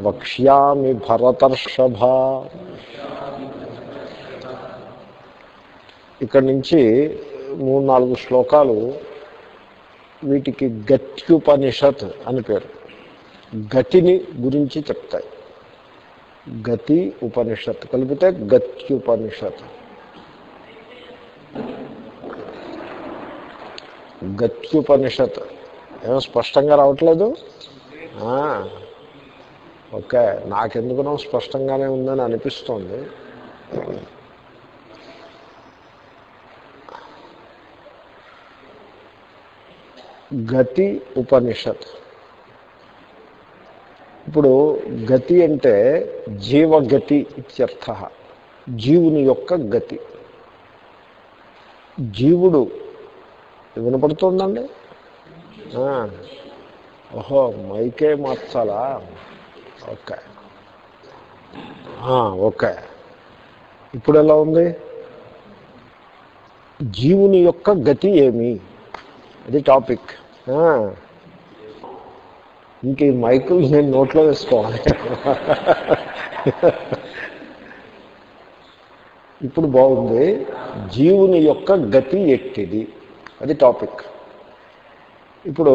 వక్ష్యామి భరతర్షభ. ఇక్కడి నుంచి మూడు నాలుగు శ్లోకాలు వీటికి గత్యుపనిషత్ అని పేరు. గతిని గురించి చెప్తాయి. గతి ఉపనిషత్ కలిపితే గత్యుపనిషత్. గత్యుపనిషత్. ఏమో స్పష్టంగా రావట్లేదు? ఓకే నాకెందుకునో స్పష్టంగానే ఉందని అనిపిస్తోంది. గతి ఉపనిషత్. ఇప్పుడు గతి అంటే జీవగతి ఇత్యర్థ జీవుని యొక్క గతి. జీవుడు వినపడుతుందండి? ఓహో మైకే మార్చాలా? ఓకే. ఓకే. ఇప్పుడు ఎలా ఉంది? జీవుని యొక్క గతి ఏమి? అది టాపిక్. ఇంక ఈ మైకులు నేను నోట్లో వేసుకోవాలి. ఇప్పుడు బాగుంది. జీవుని యొక్క గతి ఎట్టిది? అది టాపిక్. ఇప్పుడు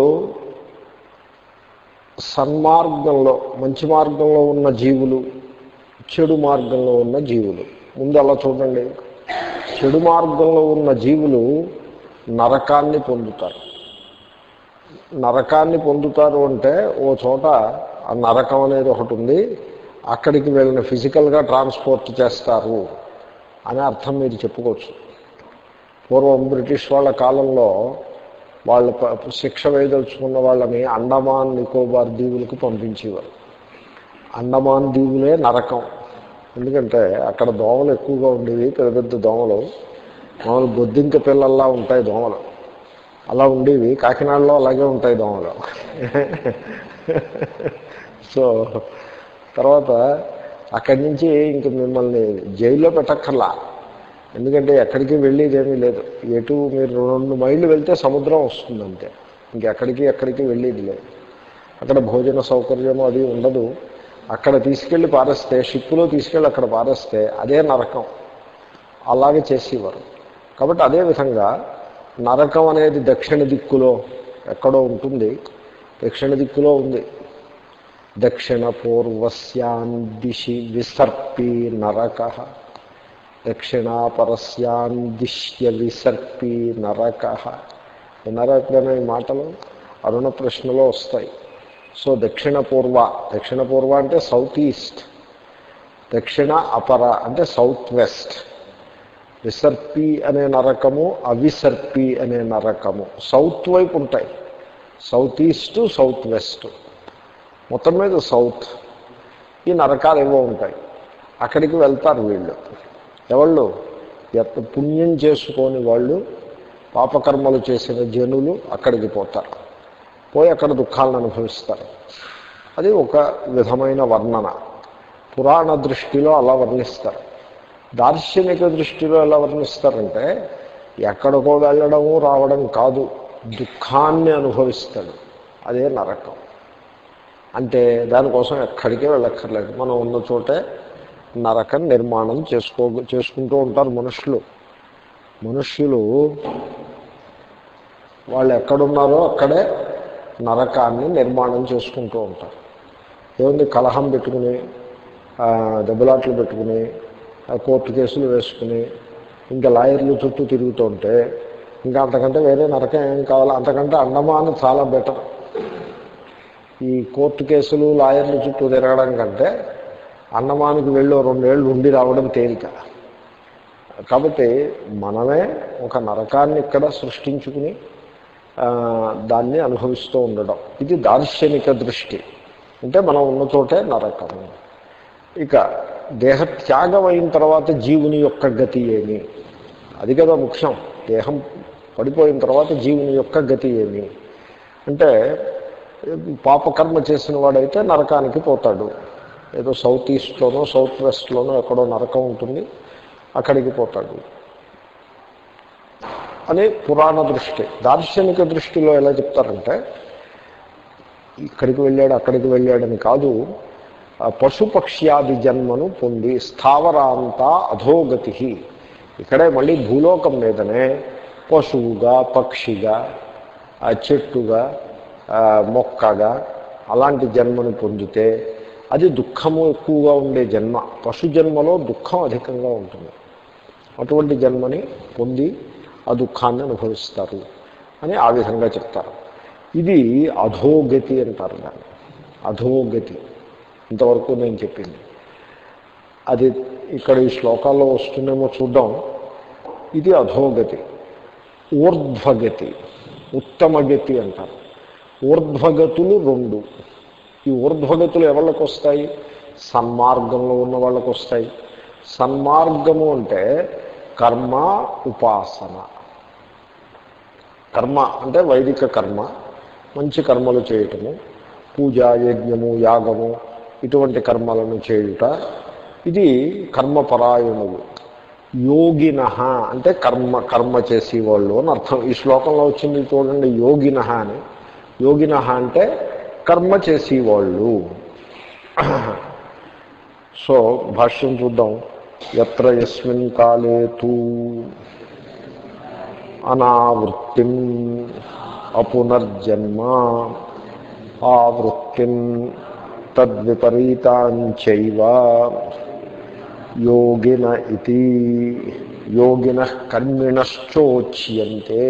సన్మార్గంలో మంచి మార్గంలో ఉన్న జీవులు చెడు మార్గంలో ఉన్న జీవులు. ముందు అలా చూడండి. చెడు మార్గంలో ఉన్న జీవులు నరకాన్ని పొందుతారు. నరకాన్ని పొందుతారు అంటే ఓ చోట ఆ నరకం అనేది ఒకటి ఉంది. అక్కడికి వెళ్ళిన ఫిజికల్గా ట్రాన్స్పోర్ట్ చేస్తారు అనే అర్థం మీరు చెప్పుకోవచ్చు. పూర్వం బ్రిటిష్ వాళ్ళ కాలంలో వాళ్ళ శిక్ష వేయదలుచుకున్న వాళ్ళని అండమాన్ నికోబార్ దీవులకు పంపించేవారు. అండమాన్ దీవులే నరకం. ఎందుకంటే అక్కడ దోమలు ఎక్కువగా ఉండేవి పెద్ద పెద్ద దోమలు. మామూలు బొద్దింక పిల్లల్లా ఉంటాయి దోమలు. అలా ఉండేవి కాకినాడలో అలాగే ఉంటాయి దోమలు. సో తర్వాత అక్కడి నుంచి ఇంక మిమ్మల్ని జైల్లో పెట్టక్కర్లా. ఎందుకంటే ఎక్కడికి వెళ్ళేదేమీ లేదు. ఎటు మీరు రెండు మైళ్ళు వెళ్తే సముద్రం వస్తుంది అంతే. ఇంకెక్కడికి ఎక్కడికి వెళ్ళేది లేదు. అక్కడ భోజన సౌకర్యము అది ఉండదు. అక్కడ తీసుకెళ్ళి పారేస్తే షిప్పులో తీసుకెళ్ళి అక్కడ పారేస్తే అదే నరకం. అలాగే చేసేవారు. కాబట్టి అదేవిధంగా నరకం అనేది దక్షిణ దిక్కులో ఎక్కడో ఉంటుంది. దక్షిణ దిక్కులో ఉంది. దక్షిణ పూర్వస్యాన్ దిశి విసర్పి నరక. దక్షిణాపరస్యాన్ దిశ్య విసర్పి నరక. వినరకమైన ఈ మాటలు అరుణ ప్రశ్నలో వస్తాయి. సో దక్షిణ పూర్వ దక్షిణ పూర్వ అంటే సౌత్ ఈస్ట్ దక్షిణ అపర అంటే సౌత్ వెస్ట్ విసర్పి అనే నరకము అవిసర్పి అనే నరకము. సౌత్ వైపు ఉంటాయి. సౌత్ ఈస్ట్ సౌత్ వెస్ట్ మొత్తం మీద సౌత్ ఈ నరకాలు ఏవో ఉంటాయి. అక్కడికి వెళ్తారు వీళ్ళు. ఎవళ్ళు పుణ్యం చేసుకొని వాళ్ళు పాపకర్మలు చేసిన జనులు అక్కడికి పోతారు. పోయి అక్కడ దుఃఖాలను అనుభవిస్తారు. అది ఒక విధమైన వర్ణన. పురాణ దృష్టిలో అలా వర్ణిస్తారు. దార్శనిక దృష్టిలో ఎలా వర్ణిస్తారంటే ఎక్కడికో వెళ్ళడము రావడం కాదు దుఃఖాన్ని అనుభవిస్తాడు. అదే నరకం. అంటే దానికోసం ఎక్కడికే వెళ్ళక్కర్లేదు. మనం ఉన్న చోటే నరకం నిర్మాణం చేసుకో చేసుకుంటూ ఉంటారు మనుషులు. మనుష్యులు వాళ్ళు ఎక్కడున్నారో అక్కడే నరకాన్ని నిర్మాణం చేసుకుంటూ ఉంటారు. ఏముంది? కలహం పెట్టుకుని దెబ్బలాట్లు పెట్టుకుని కోర్టు కేసులు వేసుకుని ఇంకా లాయర్లు చుట్టూ తిరుగుతుంటే ఇంకా అంతకంటే వేరే నరకం ఏం కావాలో? అంతకంటే అండమాన్ చాలా బెటర్. ఈ కోర్టు కేసులు లాయర్లు చుట్టూ తిరగడం కంటే అన్నమానికి వెళ్ళి రెండేళ్ళు ఉండి రావడం తేలిక. కాబట్టి మనమే ఒక నరకాన్ని ఇక్కడ సృష్టించుకుని దాన్ని అనుభవిస్తూ ఉండడం. ఇది దార్శనిక దృష్టి. అంటే మనం ఉన్న చోటే నరకం. ఇక దేహత్యాగం అయిన తర్వాత జీవుని యొక్క గతి ఏమి? అది కదా ముఖ్యం. దేహం పడిపోయిన తర్వాత జీవుని యొక్క గతి ఏమి? అంటే పాపకర్మ చేసిన వాడైతే నరకానికి పోతాడు. ఏదో సౌత్ ఈస్ట్లోనో సౌత్ వెస్ట్లోనో ఎక్కడో నరకం ఉంటుంది అక్కడికి పోతాడు. అని పురాణ దృష్టి. దార్శనిక దృష్టిలో ఎలా చెప్తారంటే ఇక్కడికి వెళ్ళాడు అక్కడికి వెళ్ళాడని కాదు పశుపక్ష్యాది జన్మను పొంది స్థావరాంత అధోగతి ఇక్కడే మళ్ళీ భూలోకం మీదనే పశువుగా పక్షిగా ఆ చెట్టుగా మొక్కగా అలాంటి జన్మను పొందితే అది దుఃఖము ఎక్కువగా ఉండే జన్మ. పశు జన్మలో దుఃఖం అధికంగా ఉంటుంది. అటువంటి జన్మని పొంది ఆ దుఃఖాన్ని అనుభవిస్తారు అని ఆ విధంగా చెప్తారు. ఇది అధోగతి అంటారు దాన్ని. అధోగతి. ఇంతవరకు నేను చెప్పింది. అది ఇక్కడ ఈ శ్లోకాల్లో వస్తుందేమో చూద్దాం. ఇది అధోగతి. ఊర్ధ్వగతి. ఉత్తమగతి అంటారు. ఊర్ధ్వగతులు రెండు. ఈ ఊర్ధ్వగతులు ఎవరికి వస్తాయి? సన్మార్గంలో ఉన్న వాళ్ళకు వస్తాయి. సన్మార్గము అంటే కర్మ ఉపాసన. కర్మ అంటే వైదిక కర్మ. మంచి కర్మలు చేయటము పూజ యజ్ఞము యాగము ఇటువంటి కర్మలను చేయుట. ఇది కర్మపరాయణులు. యోగిన అంటే కర్మ కర్మ చేసేవాళ్ళు అని అర్థం. ఈ శ్లోకంలో వచ్చింది చూడండి యోగిన అని. యోగిన అంటే కర్మ చేసేవాళ్ళు. సో భాష్యం చూద్దాం. ఎత్ర ఎస్మిన్ కాలే తూ అనావృత్తిం అపునర్జన్మ ఆవృత్తిం తద్విపరీతాంచైవ యోగిన ఇది యోగిన కర్మిణశ్చోచ్యంతే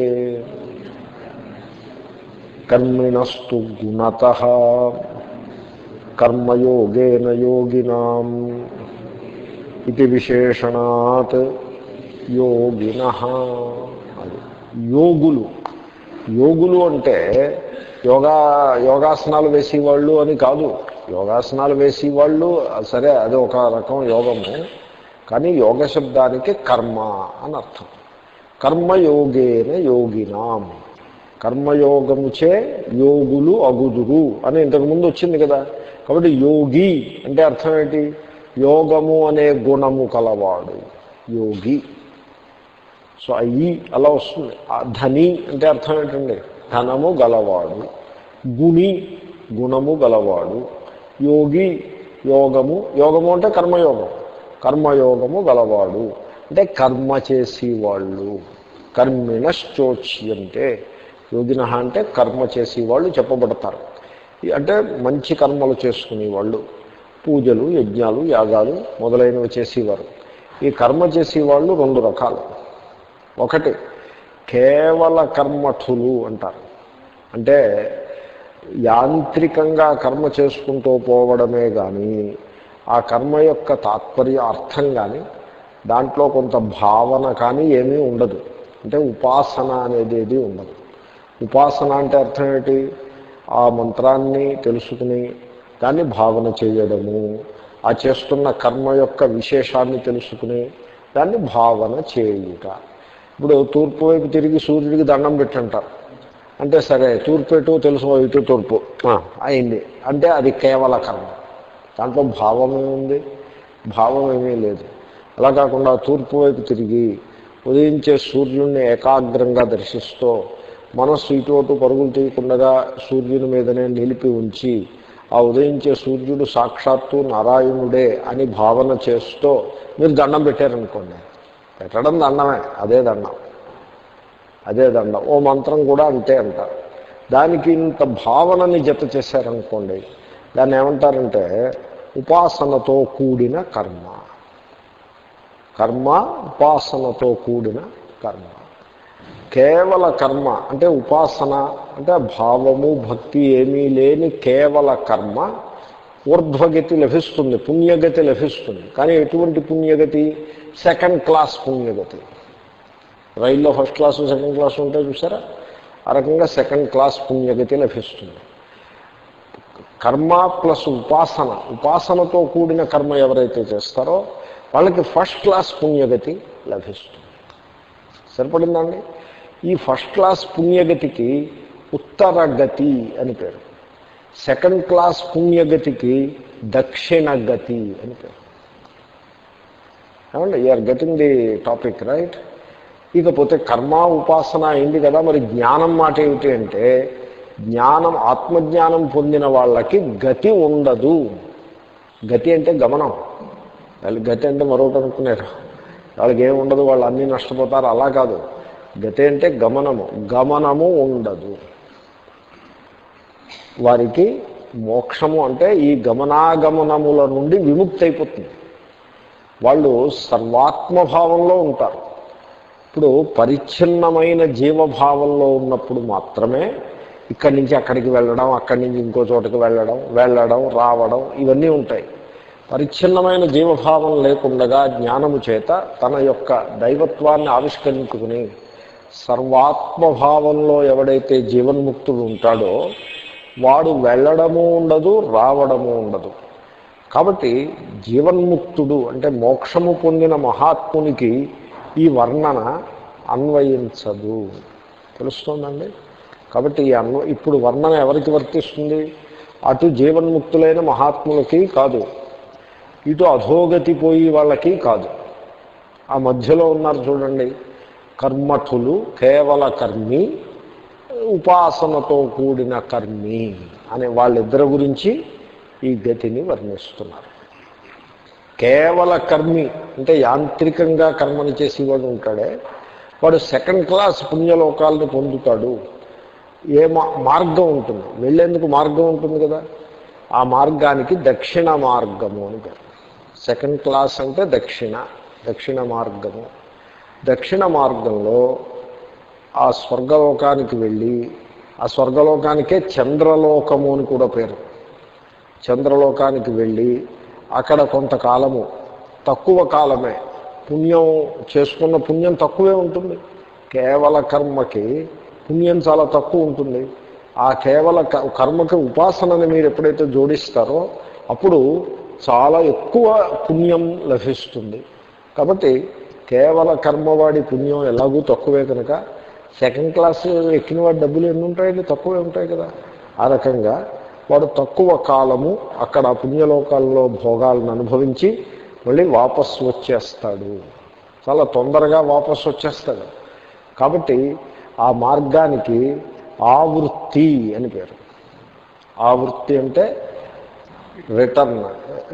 కర్మిణస్తు గుణత కర్మయోగేన యోగినాం ఇది విశేషణాత్ యోగిన అది యోగులు। యోగులు అంటే యోగా యోగాసనాలు వేసేవాళ్ళు అని కాదు. యోగాసనాలు వేసేవాళ్ళు సరే అది ఒక రకం యోగము. కానీ యోగ శబ్దానికి కర్మ అని అర్థం. కర్మయోగేన యోగినాం. కర్మయోగముచే యోగులు అగుదురు అని ఇంతకుముందు వచ్చింది కదా. కాబట్టి యోగి అంటే అర్థం ఏంటి? యోగము అనే గుణము కలవాడు. యోగి. సో అయ్యి అలా వస్తుంది. ధని అంటే అర్థం ఏంటండి? ధనము గలవాడు. గుణి గుణము గలవాడు. యోగి యోగము యోగము అంటే కర్మయోగం. కర్మయోగము గలవాడు. అంటే కర్మ చేసేవాళ్ళు. కర్మిణశ్చోచ్యంటే యోగిన అంటే కర్మ చేసేవాళ్ళు చెప్పబడతారు. ఈ- అంటే మంచి కర్మలు చేసుకునేవాళ్ళు పూజలు యజ్ఞాలు యాగాలు మొదలైనవి చేసేవారు. ఈ కర్మ చేసేవాళ్ళు రెండు రకాలు. ఒకటి కేవల కర్మఠులు అంటారు. అంటే యాంత్రికంగా కర్మ చేసుకుంటూ పోవడమే కానీ ఆ కర్మ యొక్క తాత్పర్య అర్థం కానీ దాంట్లో కొంత భావన కానీ ఏమీ ఉండదు. అంటే ఉపాసన అనేది ఏది ఉండదు. ఉపాసన అంటే అర్థం ఏంటి? ఆ మంత్రాన్ని తెలుసుకుని దాన్ని భావన చేయడము ఆ చేస్తున్న కర్మ యొక్క విశేషాన్ని తెలుసుకుని దాన్ని భావన చేయుట. ఇప్పుడు తూర్పు వైపు తిరిగి సూర్యుడికి దండం పెట్టంటారు. అంటే సరే తూర్పు ఎటు తెలుసు ఇటు తూర్పు. అయింది. అంటే అది కేవల కర్మ. దాంట్లో భావం ఏముంది భావం ఏమీ లేదు. అలా కాకుండా తూర్పు వైపు తిరిగి ఉదయించే సూర్యుడిని ఏకాగ్రంగా దర్శిస్తూ మనస్సు ఇటు అటు పరుగులు తీయకుండా సూర్యుని మీదనే నిలిపి ఉంచి ఆ ఉదయించే సూర్యుడు సాక్షాత్తు నారాయణుడే అని భావన చేస్తూ మీరు దండం పెట్టారనుకోండి. పెట్టడం దండమే అదే దండం. అదే దండం. ఓ మంత్రం కూడా అంతే అంటారు దానికి ఇంత భావనని జత చేశారనుకోండి దాన్ని ఏమంటారంటే ఉపాసనతో కూడిన కర్మ. కర్మ ఉపాసనతో కూడిన కర్మ. కేవల కర్మ అంటే ఉపాసన అంటే భావము భక్తి ఏమీ లేని కేవల కర్మ ఊర్ధ్వగతి లభిస్తుంది పుణ్యగతి లభిస్తుంది. కానీ ఎటువంటి పుణ్యగతి? Second class పుణ్యగతి. రైల్లో ఫస్ట్ క్లాసు సెకండ్ క్లాస్ ఉంటాయి చూసారా? ఆ రకంగా సెకండ్ క్లాస్ పుణ్యగతి లభిస్తుంది. కర్మ ప్లస్ ఉపాసన ఉపాసనతో కూడిన కర్మ ఎవరైతే చేస్తారో వాళ్ళకి ఫస్ట్ క్లాస్ పుణ్యగతి లభిస్తుంది. సరిపడిందండి ఈ ఫస్ట్ క్లాస్ పుణ్యగతికి ఉత్తరగతి అని పేరు. సెకండ్ క్లాస్ పుణ్యగతికి దక్షిణగతి అని పేరు. ఏమండి you're getting the topic right ఇకపోతే కర్మ ఉపాసన అయింది కదా మరి జ్ఞానం మాట ఏమిటి అంటే జ్ఞానం ఆత్మజ్ఞానం పొందిన వాళ్ళకి గతి ఉండదు. గతి అంటే గమనం. వాళ్ళు గతి అంటే మరొకటి అనుకున్నారు. వాళ్ళకి ఏమి ఉండదు వాళ్ళు అన్నీ నష్టపోతారు అలా కాదు. గతి అంటే గమనము. గమనము ఉండదు. వారికి మోక్షము అంటే ఈ గమనాగమనముల నుండి విముక్తి అయిపోతుంది వాళ్ళు సర్వాత్మభావంలో ఉంటారు. ఇప్పుడు పరిచ్ఛిన్నమైన జీవభావంలో ఉన్నప్పుడు మాత్రమే ఇక్కడి నుంచి అక్కడికి వెళ్ళడం అక్కడి నుంచి ఇంకో చోటకి వెళ్ళడం వెళ్ళడం రావడం ఇవన్నీ ఉంటాయి. పరిచ్ఛిన్నమైన జీవభావం లేకుండగా జ్ఞానము చేత తన యొక్క దైవత్వాన్ని ఆవిష్కరించుకుని సర్వాత్మభావంలో ఎవడైతే జీవన్ముక్తుడు ఉంటాడో వాడు వెళ్ళడము ఉండదు రావడము ఉండదు. కాబట్టి జీవన్ముక్తుడు అంటే మోక్షము పొందిన మహాత్మునికి ఈ వర్ణన అన్వయించదు. తెలుస్తోందండి? కాబట్టి ఈ అన్వ ఇప్పుడు వర్ణన ఎవరికి వర్తిస్తుంది? అటు జీవన్ముక్తులైన మహాత్ములకి కాదు. ఇటు అధోగతి పోయి వాళ్ళకి కాదు. ఆ మధ్యలో ఉన్నారు చూడండి. కర్మఠులు కేవల కర్మి ఉపాసనతో కూడిన కర్మి అనే వాళ్ళిద్దరి గురించి ఈ గతిని వర్ణిస్తున్నారు. కేవల కర్మి అంటే యాంత్రికంగా కర్మని చేసేవాడు ఉంటాడే వాడు సెకండ్ క్లాస్ పుణ్యలోకాలను పొందుతాడు. ఏ మార్గం ఉంటుంది. వెళ్ళేందుకు మార్గం ఉంటుంది కదా? ఆ మార్గానికి దక్షిణ మార్గము అని సెకండ్ క్లాస్ అంటే దక్షిణ దక్షిణ మార్గము. దక్షిణ మార్గంలో ఆ స్వర్గలోకానికి వెళ్ళి ఆ స్వర్గలోకానికే చంద్రలోకము అని కూడా పేరు. చంద్రలోకానికి వెళ్ళి అక్కడ కొంతకాలము తక్కువ కాలమే పుణ్యం చేసుకున్న పుణ్యం తక్కువే ఉంటుంది. కేవల కర్మకి పుణ్యం చాలా తక్కువ ఉంటుంది. ఆ కేవల కర్మకి ఉపాసనని మీరు ఎప్పుడైతే జోడిస్తారో అప్పుడు చాలా ఎక్కువ పుణ్యం లభిస్తుంది. కాబట్టి కేవల కర్మవాడి పుణ్యం ఎలాగూ తక్కువే కనుక సెకండ్ క్లాస్ ఎక్కిన వాడి డబ్బులు ఎన్ని ఉంటాయండి తక్కువే ఉంటాయి కదా. ఆ రకంగా వాడు తక్కువ కాలము అక్కడ పుణ్యలోకాల్లో భోగాలను అనుభవించి మళ్ళీ వాపస్ వచ్చేస్తాడు. చాలా తొందరగా వాపస్ వచ్చేస్తాడు. కాబట్టి ఆ మార్గానికి ఆవృత్తి అని పేరు. ఆవృత్తి అంటే రిటర్న్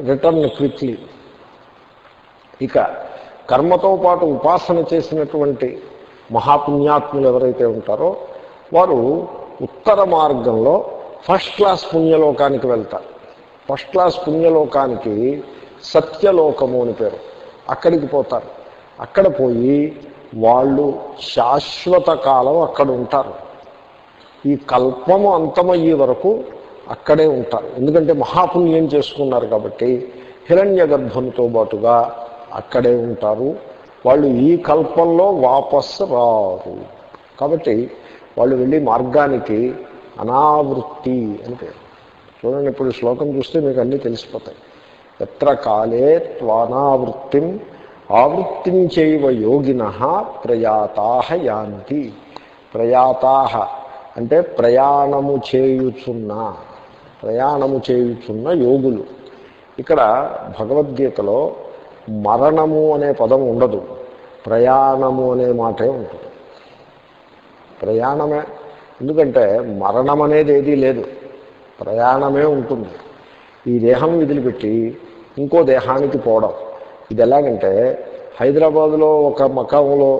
రిటర్న్ క్విక్లీ ఇక కర్మతో పాటు ఉపాసన చేసినటువంటి మహాపుణ్యాత్ములు ఎవరైతే ఉంటారో వారు ఉత్తర మార్గంలో ఫస్ట్ క్లాస్ పుణ్యలోకానికి వెళ్తారు. ఫస్ట్ క్లాస్ పుణ్యలోకానికి సత్యలోకము అని పేరు. అక్కడికి పోతారు. అక్కడ పోయి వాళ్ళు శాశ్వత కాలం అక్కడ ఉంటారు. ఈ కల్పము అంతమయ్యే వరకు అక్కడే ఉంటారు. ఎందుకంటే మహాపుణ్యం చేసుకున్నారు కాబట్టి హిరణ్య గర్భంతో పాటుగా అక్కడే ఉంటారు. వాళ్ళు ఈ కల్పంలో వాపస్ రారు. కాబట్టి వాళ్ళు వెళ్ళి మార్గానికి అనావృత్తి అని పేరు. చూడండి ఇప్పుడు శ్లోకం చూస్తే మీకు అన్నీ తెలిసిపోతాయి. ఎత్ర కాలే త్వానావృత్తిం ఆవృత్తిం చేయవ యోగిన ప్రయాతాహ యాంతి. ప్రయాతా అంటే ప్రయాణము చేయుచున్న ప్రయాణము చేయుచున్న యోగులు. ఇక్కడ భగవద్గీతలో మరణము అనే పదం ఉండదు. ప్రయాణము అనే మాటే ఉంటుంది. ప్రయాణమే. ఎందుకంటే మరణం అనేది ఏదీ లేదు. ప్రయాణమే ఉంటుంది. ఈ దేహం వదిలిపెట్టి ఇంకో దేహానికి పోవడం. ఇది ఎలాగంటే హైదరాబాద్లో ఒక మకంలో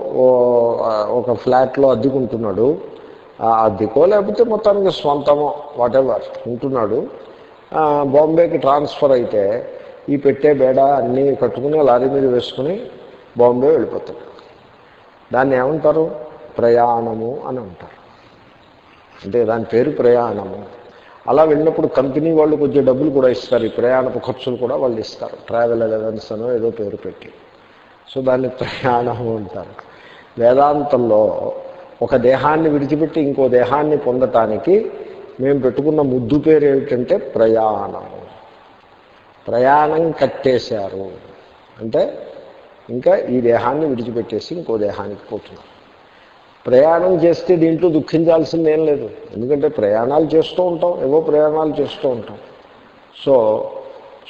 ఒక ఫ్లాట్లో అద్దెకుంటున్నాడు. అద్దెకో లేకపోతే మొత్తానికి స్వంతమో వాటెవర్ ఉంటున్నాడు. బాంబేకి ట్రాన్స్ఫర్ అయితే ఈ పెట్టే బేడ అన్నీ కట్టుకుని లారీ మీద వేసుకుని బాంబే వెళ్ళిపోతాడు దాన్ని ఏమంటారు? ప్రయాణము అని అంటారు. అంటే దాని పేరు ప్రయాణము. అలా వెళ్ళినప్పుడు కంపెనీ వాళ్ళు కొంచెం డబ్బులు కూడా ఇస్తారు. ఈ ప్రయాణపు ఖర్చులు కూడా వాళ్ళు ఇస్తారు. ట్రావెల్ అలవెన్స్ అనో ఏదో పేరు పెట్టి. సో దాన్ని ప్రయాణము అంటారు. వేదాంతంలో ఒక దేహాన్ని విడిచిపెట్టి ఇంకో దేహాన్ని పొందటానికి మేము పెట్టుకున్న ముద్దు పేరు ఏమిటంటే ప్రయాణము. ప్రయాణం కట్టేశారు. అంటే ఇంకా ఈ దేహాన్ని విడిచిపెట్టేసి ఇంకో దేహానికి పోతున్నారు. ప్రయాణం చేస్తే దీంట్లో దుఃఖించాల్సింది ఏం లేదు. ఎందుకంటే ప్రయాణాలు చేస్తూ ఉంటాం ఏవో ప్రయాణాలు చేస్తూ ఉంటాం. సో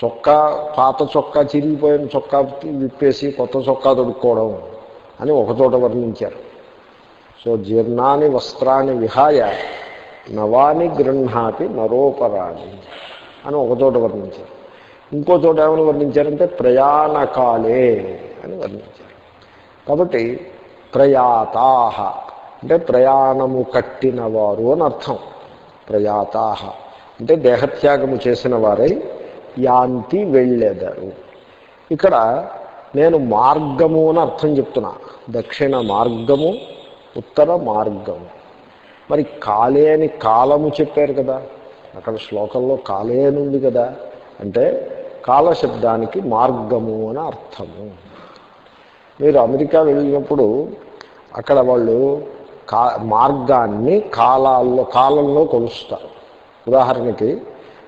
చొక్కా పాత చొక్కా చిరిగిపోయిన చొక్కా విప్పేసి కొత్త చొక్కా తొడుక్కోవడం అని ఒకచోట వర్ణించారు. సో జీర్ణాన్ని వస్త్రాన్ని విహాయ నవాని గృహాతి నరోపరాణి అని ఒకచోట వర్ణించారు. ఇంకో చోట ఏమని వర్ణించారంటే ప్రయాణకాలే అని వర్ణించారు. కాబట్టి ప్రయాతాహ అంటే ప్రయాణము కట్టినవారు అని అర్థం. ప్రయాతాహ అంటే దేహత్యాగము చేసిన వారై యాంతి వెళ్ళెదరు. ఇక్కడ నేను మార్గము అని అర్థం చెప్తున్నా. దక్షిణ మార్గము ఉత్తర మార్గము. మరి కాలే అని కాలము చెప్పారు కదా. అక్కడ శ్లోకంలో కాలే అని ఉంది కదా. అంటే కాలశబ్దానికి మార్గము అని అర్థము. మీరు అమెరికా వెళ్ళినప్పుడు అక్కడ వాళ్ళు కా మార్గాన్ని కాలాల్లో కాలంలో కొలుస్తారు. ఉదాహరణకి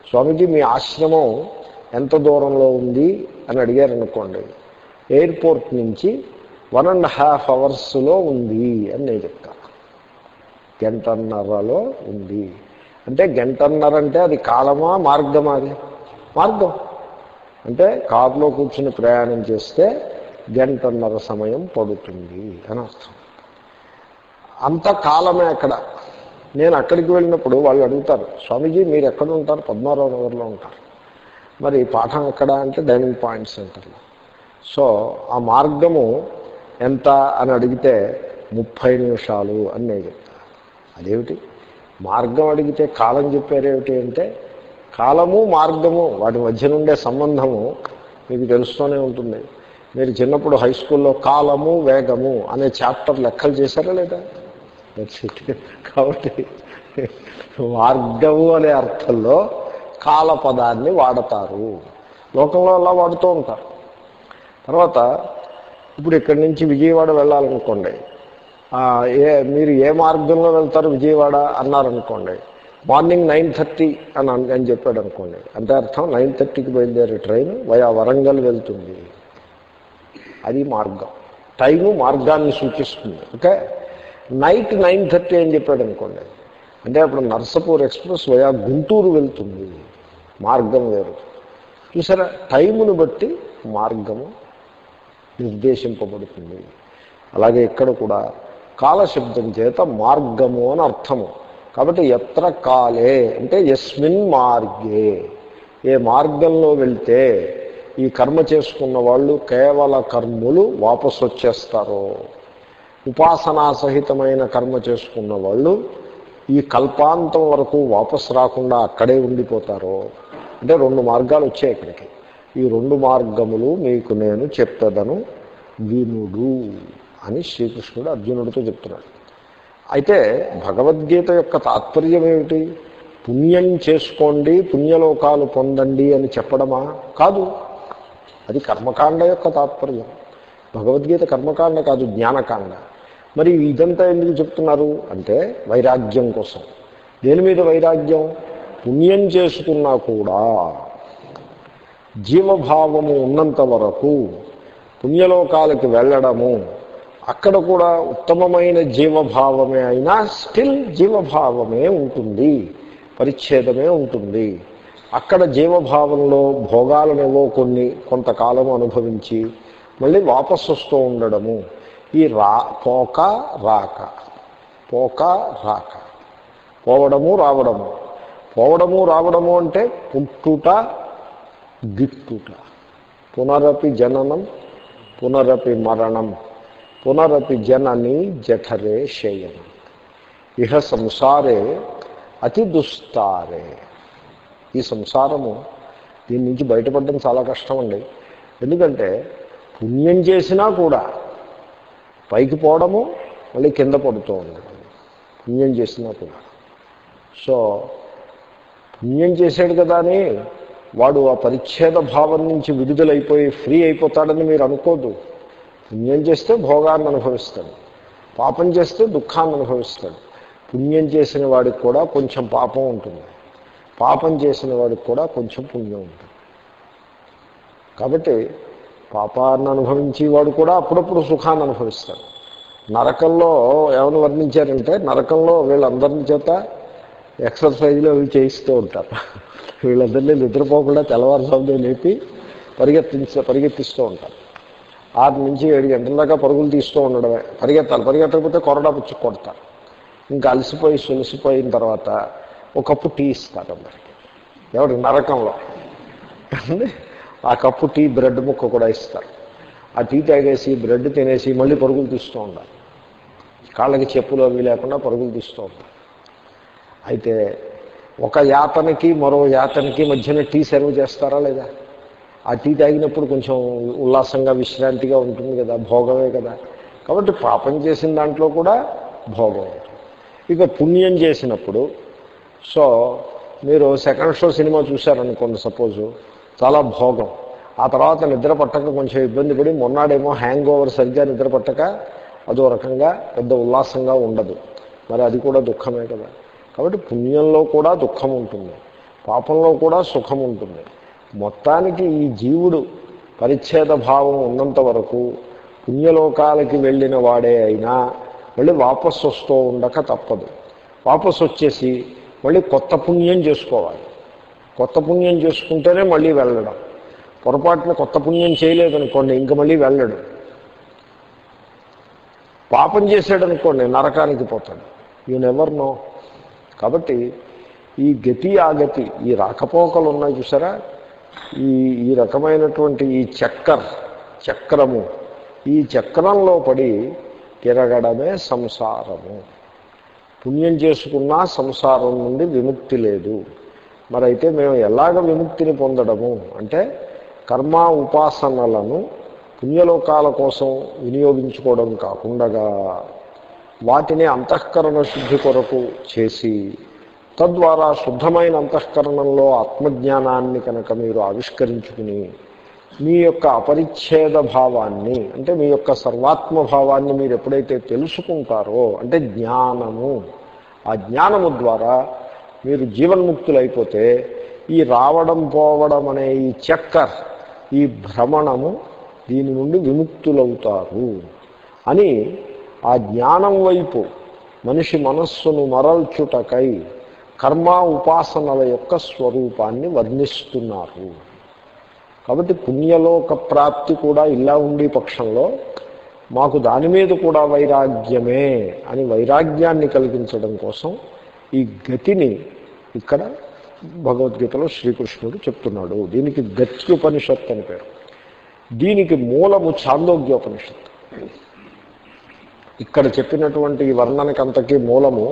స్వామిజీ మీ ఆశ్రమం ఎంత దూరంలో ఉంది అని అడిగారు అనుకోండి ఎయిర్పోర్ట్ నుంచి వన్ అండ్ హాఫ్ అవర్స్లో ఉంది అని నేను చెప్తాను గంటన్నరలో ఉంది. అంటే గంటన్నర అంటే అది కాలమా మార్గమా అది? మార్గం. అంటే కారులో కూర్చుని ప్రయాణం చేస్తే గంటన్నర సమయం పడుతుంది అని అర్థం. అంత కాలమే అక్కడ. నేను అక్కడికి వెళ్ళినప్పుడు వాళ్ళు అడుగుతారు స్వామీజీ మీరు ఎక్కడ ఉంటారు? పద్మారావు నగర్లో ఉంటారు. మరి పాఠం ఎక్కడ? అంటే డైనింగ్ పాయింట్ సెంటర్లో. సో ఆ మార్గము ఎంత అని అడిగితే ముప్పై నిమిషాలు అని నేను చెప్తాను. అదేమిటి? మార్గం అడిగితే కాలం చెప్పారేమిటి అంటే కాలము మార్గము వాటి మధ్య నుండే సంబంధము మీకు తెలుస్తూనే ఉంటుంది. మీరు చిన్నప్పుడు హై స్కూల్లో కాలము వేగము అనే చాప్టర్ లెక్కలు చేశారా లేదా? కాబట్టి మార్గము అనే అర్థంలో కాల పదాన్ని వాడతారు. లోకంలో అలా వాడుతూ ఉంటారు. తర్వాత ఇప్పుడు ఇక్కడి నుంచి విజయవాడ వెళ్ళాలనుకోండి. ఏ మీరు ఏ మార్గంలో వెళ్తారు విజయవాడ అన్నారనుకోండి. మార్నింగ్ నైన్ థర్టీ అని అని చెప్పాడు అనుకోండి. అంటే అర్థం నైన్ థర్టీకి బయలుదేరే ట్రైన్ వయా వరంగల్ వెళ్తుంది. అది మార్గం. టైము మార్గాన్ని సూచిస్తుంది. ఓకే? నైట్ నైన్ థర్టీ అని చెప్పాడు అనుకోండి. అంటే అప్పుడు నర్సపూర్ ఎక్స్ప్రెస్ వయా గుంటూరు వెళ్తుంది. మార్గం వేరు. చూసారా? టైమును బట్టి మార్గము నిర్దేశింపబడుతుంది. అలాగే ఇక్కడ కూడా కాలశబ్దం చేత మార్గము అని అర్థము. కాబట్టి ఎత్ర కాలే అంటే యస్మిన్ మార్గే. ఏ మార్గంలో వెళ్తే ఈ కర్మ చేసుకున్న వాళ్ళు కేవల కర్ములు వాపసు వచ్చేస్తారో. ఉపాసనా సహితమైన కర్మ చేసుకున్న వాళ్ళు ఈ కల్పాంతం వరకు వాపసు రాకుండా అక్కడే ఉండిపోతారో. అంటే రెండు మార్గాలు వచ్చాయి ఇక్కడికి. ఈ రెండు మార్గములు మీకు నేను చెప్తదను వినుడు అని శ్రీకృష్ణుడు అర్జునుడితో చెప్తున్నాడు. అయితే భగవద్గీత యొక్క తాత్పర్యం ఏమిటి? పుణ్యం చేసుకోండి పుణ్యలోకాలు పొందండి అని చెప్పడమా? కాదు. అది కర్మకాండ యొక్క తాత్పర్యం. భగవద్గీత కర్మకాండ కాదు జ్ఞానకాండ. మరి ఇదంతా ఎందుకు చెప్తున్నారు అంటే వైరాగ్యం కోసం. దేని మీద వైరాగ్యం? పుణ్యం చేసుకున్నా కూడా జీవభావము ఉన్నంత వరకు పుణ్యలోకాలకి వెళ్ళడము అక్కడ కూడా ఉత్తమమైన జీవభావమే అయినా స్టిల్ జీవభావమే ఉంటుంది. పరిచ్ఛేదమే ఉంటుంది. అక్కడ జీవభావంలో భోగాలనేవో కొన్ని కొంతకాలం అనుభవించి మళ్ళీ వాపసు వస్తూ ఉండడము. ఈ రా పోక రాక. పోక రాక. పోవడము రావడము. పోవడము రావడము అంటే పుట్టుట గిట్టుట. పునరపి జననం పునరపి మరణం. పునరపి జనని జఠరే శయన. ఇహ సంసారే అతి దుస్తారే. ఈ సంసారము దీని నుంచి బయటపడడం చాలా కష్టం అండి ఎందుకంటే పుణ్యం చేసినా కూడా పైకి పోవడము మళ్ళీ కింద పడుతూ ఉండడం పుణ్యం చేసినా కూడా. సో పుణ్యం చేశాడు కదా అని వాడు ఆ పరిచ్ఛేద భావం నుంచి విడుదలైపోయి ఫ్రీ అయిపోతాడని మీరు అనుకోదు పుణ్యం చేస్తే భోగాన్ని అనుభవిస్తాడు. పాపం చేస్తే దుఃఖాన్ని అనుభవిస్తాడు. పుణ్యం చేసిన వాడికి కూడా కొంచెం పాపం ఉంటుంది. పాపం చేసిన వాడికి కూడా కొంచెం పుణ్యం ఉంటుంది. కాబట్టి పాపాన్ని అనుభవించి వాడు కూడా అప్పుడప్పుడు సుఖాన్ని అనుభవిస్తాడు. నరకంలో ఏమైనా వర్ణించారంటే నరకంలో వీళ్ళందరిని చేత ఎక్సర్సైజ్లు అవి చేయిస్తూ ఉంటారు. వీళ్ళందరినీ నిద్రపోకుండా తెల్లవారుజామునే లేపి పరిగెత్తించ పరిగెత్తిస్తూ ఉంటారు. ఆరు నుంచి ఏడు గంటల దాకా పరుగులు తీస్తూ ఉండడమే. పరిగెత్తాలి. పరిగెత్తకపోతే కొరడా పుచ్చి కొడతారు. ఇంకా అలసిపోయి సొలిసిపోయిన తర్వాత ఒక కప్పు టీ ఇస్తారు అందరికి. ఎవరి? నరకంలో. ఆ కప్పు టీ బ్రెడ్ ముక్క కూడా ఇస్తారు. ఆ టీ తాగేసి బ్రెడ్ తినేసి మళ్ళీ పరుగులు తీస్తూ ఉండాలి. కాళ్ళకి చెప్పులు అవి లేకుండా పరుగులు తీస్తూ ఉంటారు అయితే ఒక యాతనకి మరో యాతనకి మధ్యన టీ సర్వ్ చేస్తారా లేదా? ఆ టీ తాగినప్పుడు కొంచెం ఉల్లాసంగా విశ్రాంతిగా ఉంటుంది కదా భోగమే కదా. కాబట్టి పాపం చేసిన దాంట్లో కూడా భోగం ఇక పుణ్యం చేసినప్పుడు సో మీరు సెకండ్ షో సినిమా చూశారనుకోండి సపోజు చాలా భోగం. ఆ తర్వాత నిద్ర పట్టక కొంచెం ఇబ్బంది పడి మొన్నాడేమో హ్యాంగ్ ఓవర్ సరిగ్గా నిద్ర పట్టక అదో రకంగా పెద్ద ఉల్లాసంగా ఉండదు. మరి అది కూడా దుఃఖమే కదా. కాబట్టి పుణ్యంలో కూడా దుఃఖం ఉంటుంది. పాపంలో కూడా సుఖం ఉంటుంది. మొత్తానికి ఈ జీవుడు పరిచ్ఛేద భావం ఉన్నంత వరకు పుణ్యలోకాలకి వెళ్ళిన వాడే అయినా మళ్ళీ వాపస్ వస్తూ ఉండక తప్పదు. వాపసు వచ్చేసి మళ్ళీ కొత్త పుణ్యం చేసుకోవాలి. కొత్త పుణ్యం చేసుకుంటేనే మళ్ళీ వెళ్ళడం. పొరపాటున కొత్త పుణ్యం చేయలేదనుకోండి ఇంక మళ్ళీ వెళ్ళడు. పాపం చేశాడనుకోండి నరకానికి పోతాడు. You never know. కాబట్టి ఈ గతి ఆ గతి ఈ రాకపోకలు ఉన్నాయి చూసారా? ఈ ఈ రకమైనటువంటి ఈ చక్కర్ చక్రము ఈ చక్రంలో పడి తిరగడమే సంసారము. పుణ్యం చేసుకున్నా సంసారం నుండి విముక్తి లేదు. మరైతే మేము ఎలాగ విముక్తిని పొందడము? అంటే కర్మ ఉపాసనలను పుణ్యలోకాల కోసం వినియోగించుకోవడం కాకుండా వాటిని అంతఃకరణ శుద్ధి కొరకు చేసి తద్వారా శుద్ధమైన అంతఃకరణంలో ఆత్మజ్ఞానాన్ని కనుక మీరు ఆవిష్కరించుకుని మీ యొక్క అపరిచ్ఛేద భావాన్ని అంటే మీ యొక్క సర్వాత్మ భావాన్ని మీరు ఎప్పుడైతే తెలుసుకుంటారో అంటే జ్ఞానము ఆ జ్ఞానము ద్వారా మీరు జీవన్ముక్తులైపోతే ఈ రావడం పోవడం అనే ఈ చక్కర్ ఈ భ్రమణము దీని నుండి విముక్తులవుతారు అని ఆ జ్ఞానం వైపు మనిషి మనస్సును మరల్చుటకై కర్మ ఉపాసనల యొక్క స్వరూపాన్ని వర్ణిస్తున్నారు. కాబట్టి పుణ్యలోక ప్రాప్తి కూడా ఇలా ఉండే పక్షంలో మాకు దాని మీద కూడా వైరాగ్యమే అని వైరాగ్యాన్ని కలిగించడం కోసం ఈ గతిని ఇక్కడ భగవద్గీతలో శ్రీకృష్ణుడు చెప్తున్నాడు. దీనికి గత్యుపనిషత్ అని పేరు. దీనికి మూలము ఛాందోగ్యోపనిషత్తు ఇక్కడ చెప్పినటువంటి ఈ వర్ణనకంతకీ మూలము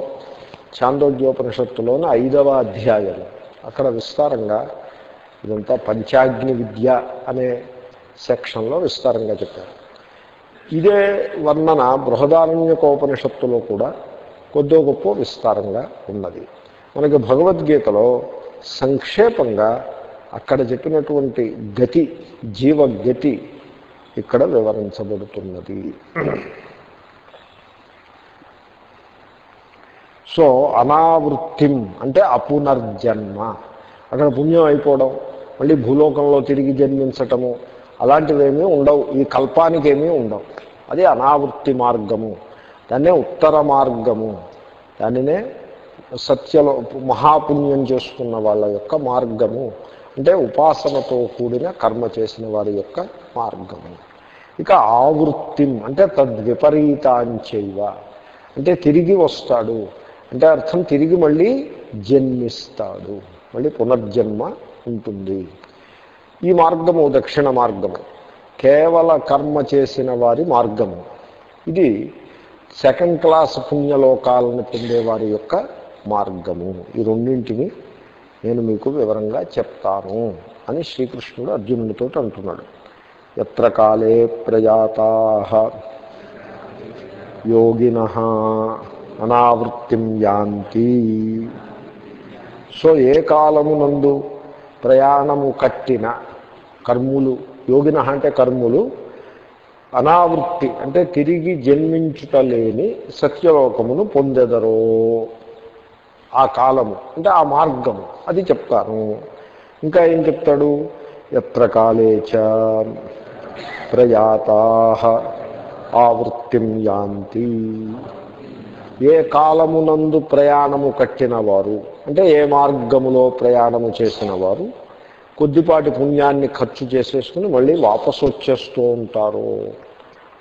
చాందోగ్యోపనిషత్తులోని ఐదవ అధ్యాయం అక్కడ విస్తారంగా ఇదంతా పంచాగ్ని విద్య అనే సెక్షన్లో విస్తారంగా చెప్పారు. ఇదే వర్ణన బృహదారణ్యకోపనిషత్తులో కూడా కొద్దో గొప్ప విస్తారంగా ఉన్నది. మనకి భగవద్గీతలో సంక్షేపంగా అక్కడ చెప్పినటువంటి గతి జీవగతి ఇక్కడ వివరించబడుతున్నది. సో అనావృత్తిం అంటే అపునర్జన్మ. అక్కడ పుణ్యం అయిపోవడం మళ్ళీ భూలోకంలో తిరిగి జన్మించటము అలాంటివేమీ ఉండవు ఈ కల్పానికి ఏమీ ఉండవు. అది అనావృత్తి మార్గము. దాన్నే ఉత్తర మార్గము. దానినే సత్యలో మహాపుణ్యం చేసుకున్న వాళ్ళ యొక్క మార్గము. అంటే ఉపాసనతో కూడిన కర్మ చేసిన వారి యొక్క మార్గము. ఇక ఆవృత్తిం అంటే తద్విపరీతాంచైవ. అంటే తిరిగి వస్తాడు. అంటే అర్థం తిరిగి మళ్ళీ జన్మిస్తాడు. మళ్ళీ పునర్జన్మ ఉంటుంది. ఈ మార్గము దక్షిణ మార్గము. కేవల కర్మ చేసిన వారి మార్గము. ఇది సెకండ్ క్లాస్ పుణ్యలోకాలను పొందేవారి యొక్క మార్గము. ఈ రెండింటిని నేను మీకు వివరంగా చెప్తాను అని శ్రీకృష్ణుడు అర్జునుడితో అంటున్నాడు. ఎత్ర కాలే ప్రజాతా. యోగిన. అనావృత్తిం యాంతి. సో ఏ కాలమునందు ప్రయాణము కట్టిన కర్ములు యోగిన అంటే కర్ములు అనావృత్తి అంటే తిరిగి జన్మించుటలేని సత్యలోకమును పొందెదరో ఆ కాలము అంటే ఆ మార్గము అది చెప్తాను. ఇంకా ఏం చెప్తాడు? ఎత్ర కాలే చ ప్రయాతా ఆవృత్తిం యాంతి. ఏ కాలమునందు ప్రయాణము కట్టిన వారు అంటే ఏ మార్గములో ప్రయాణము చేసిన వారు కొద్దిపాటి పుణ్యాన్ని ఖర్చు చేసేసుకుని మళ్ళీ వాపసు వచ్చేస్తూ ఉంటారు.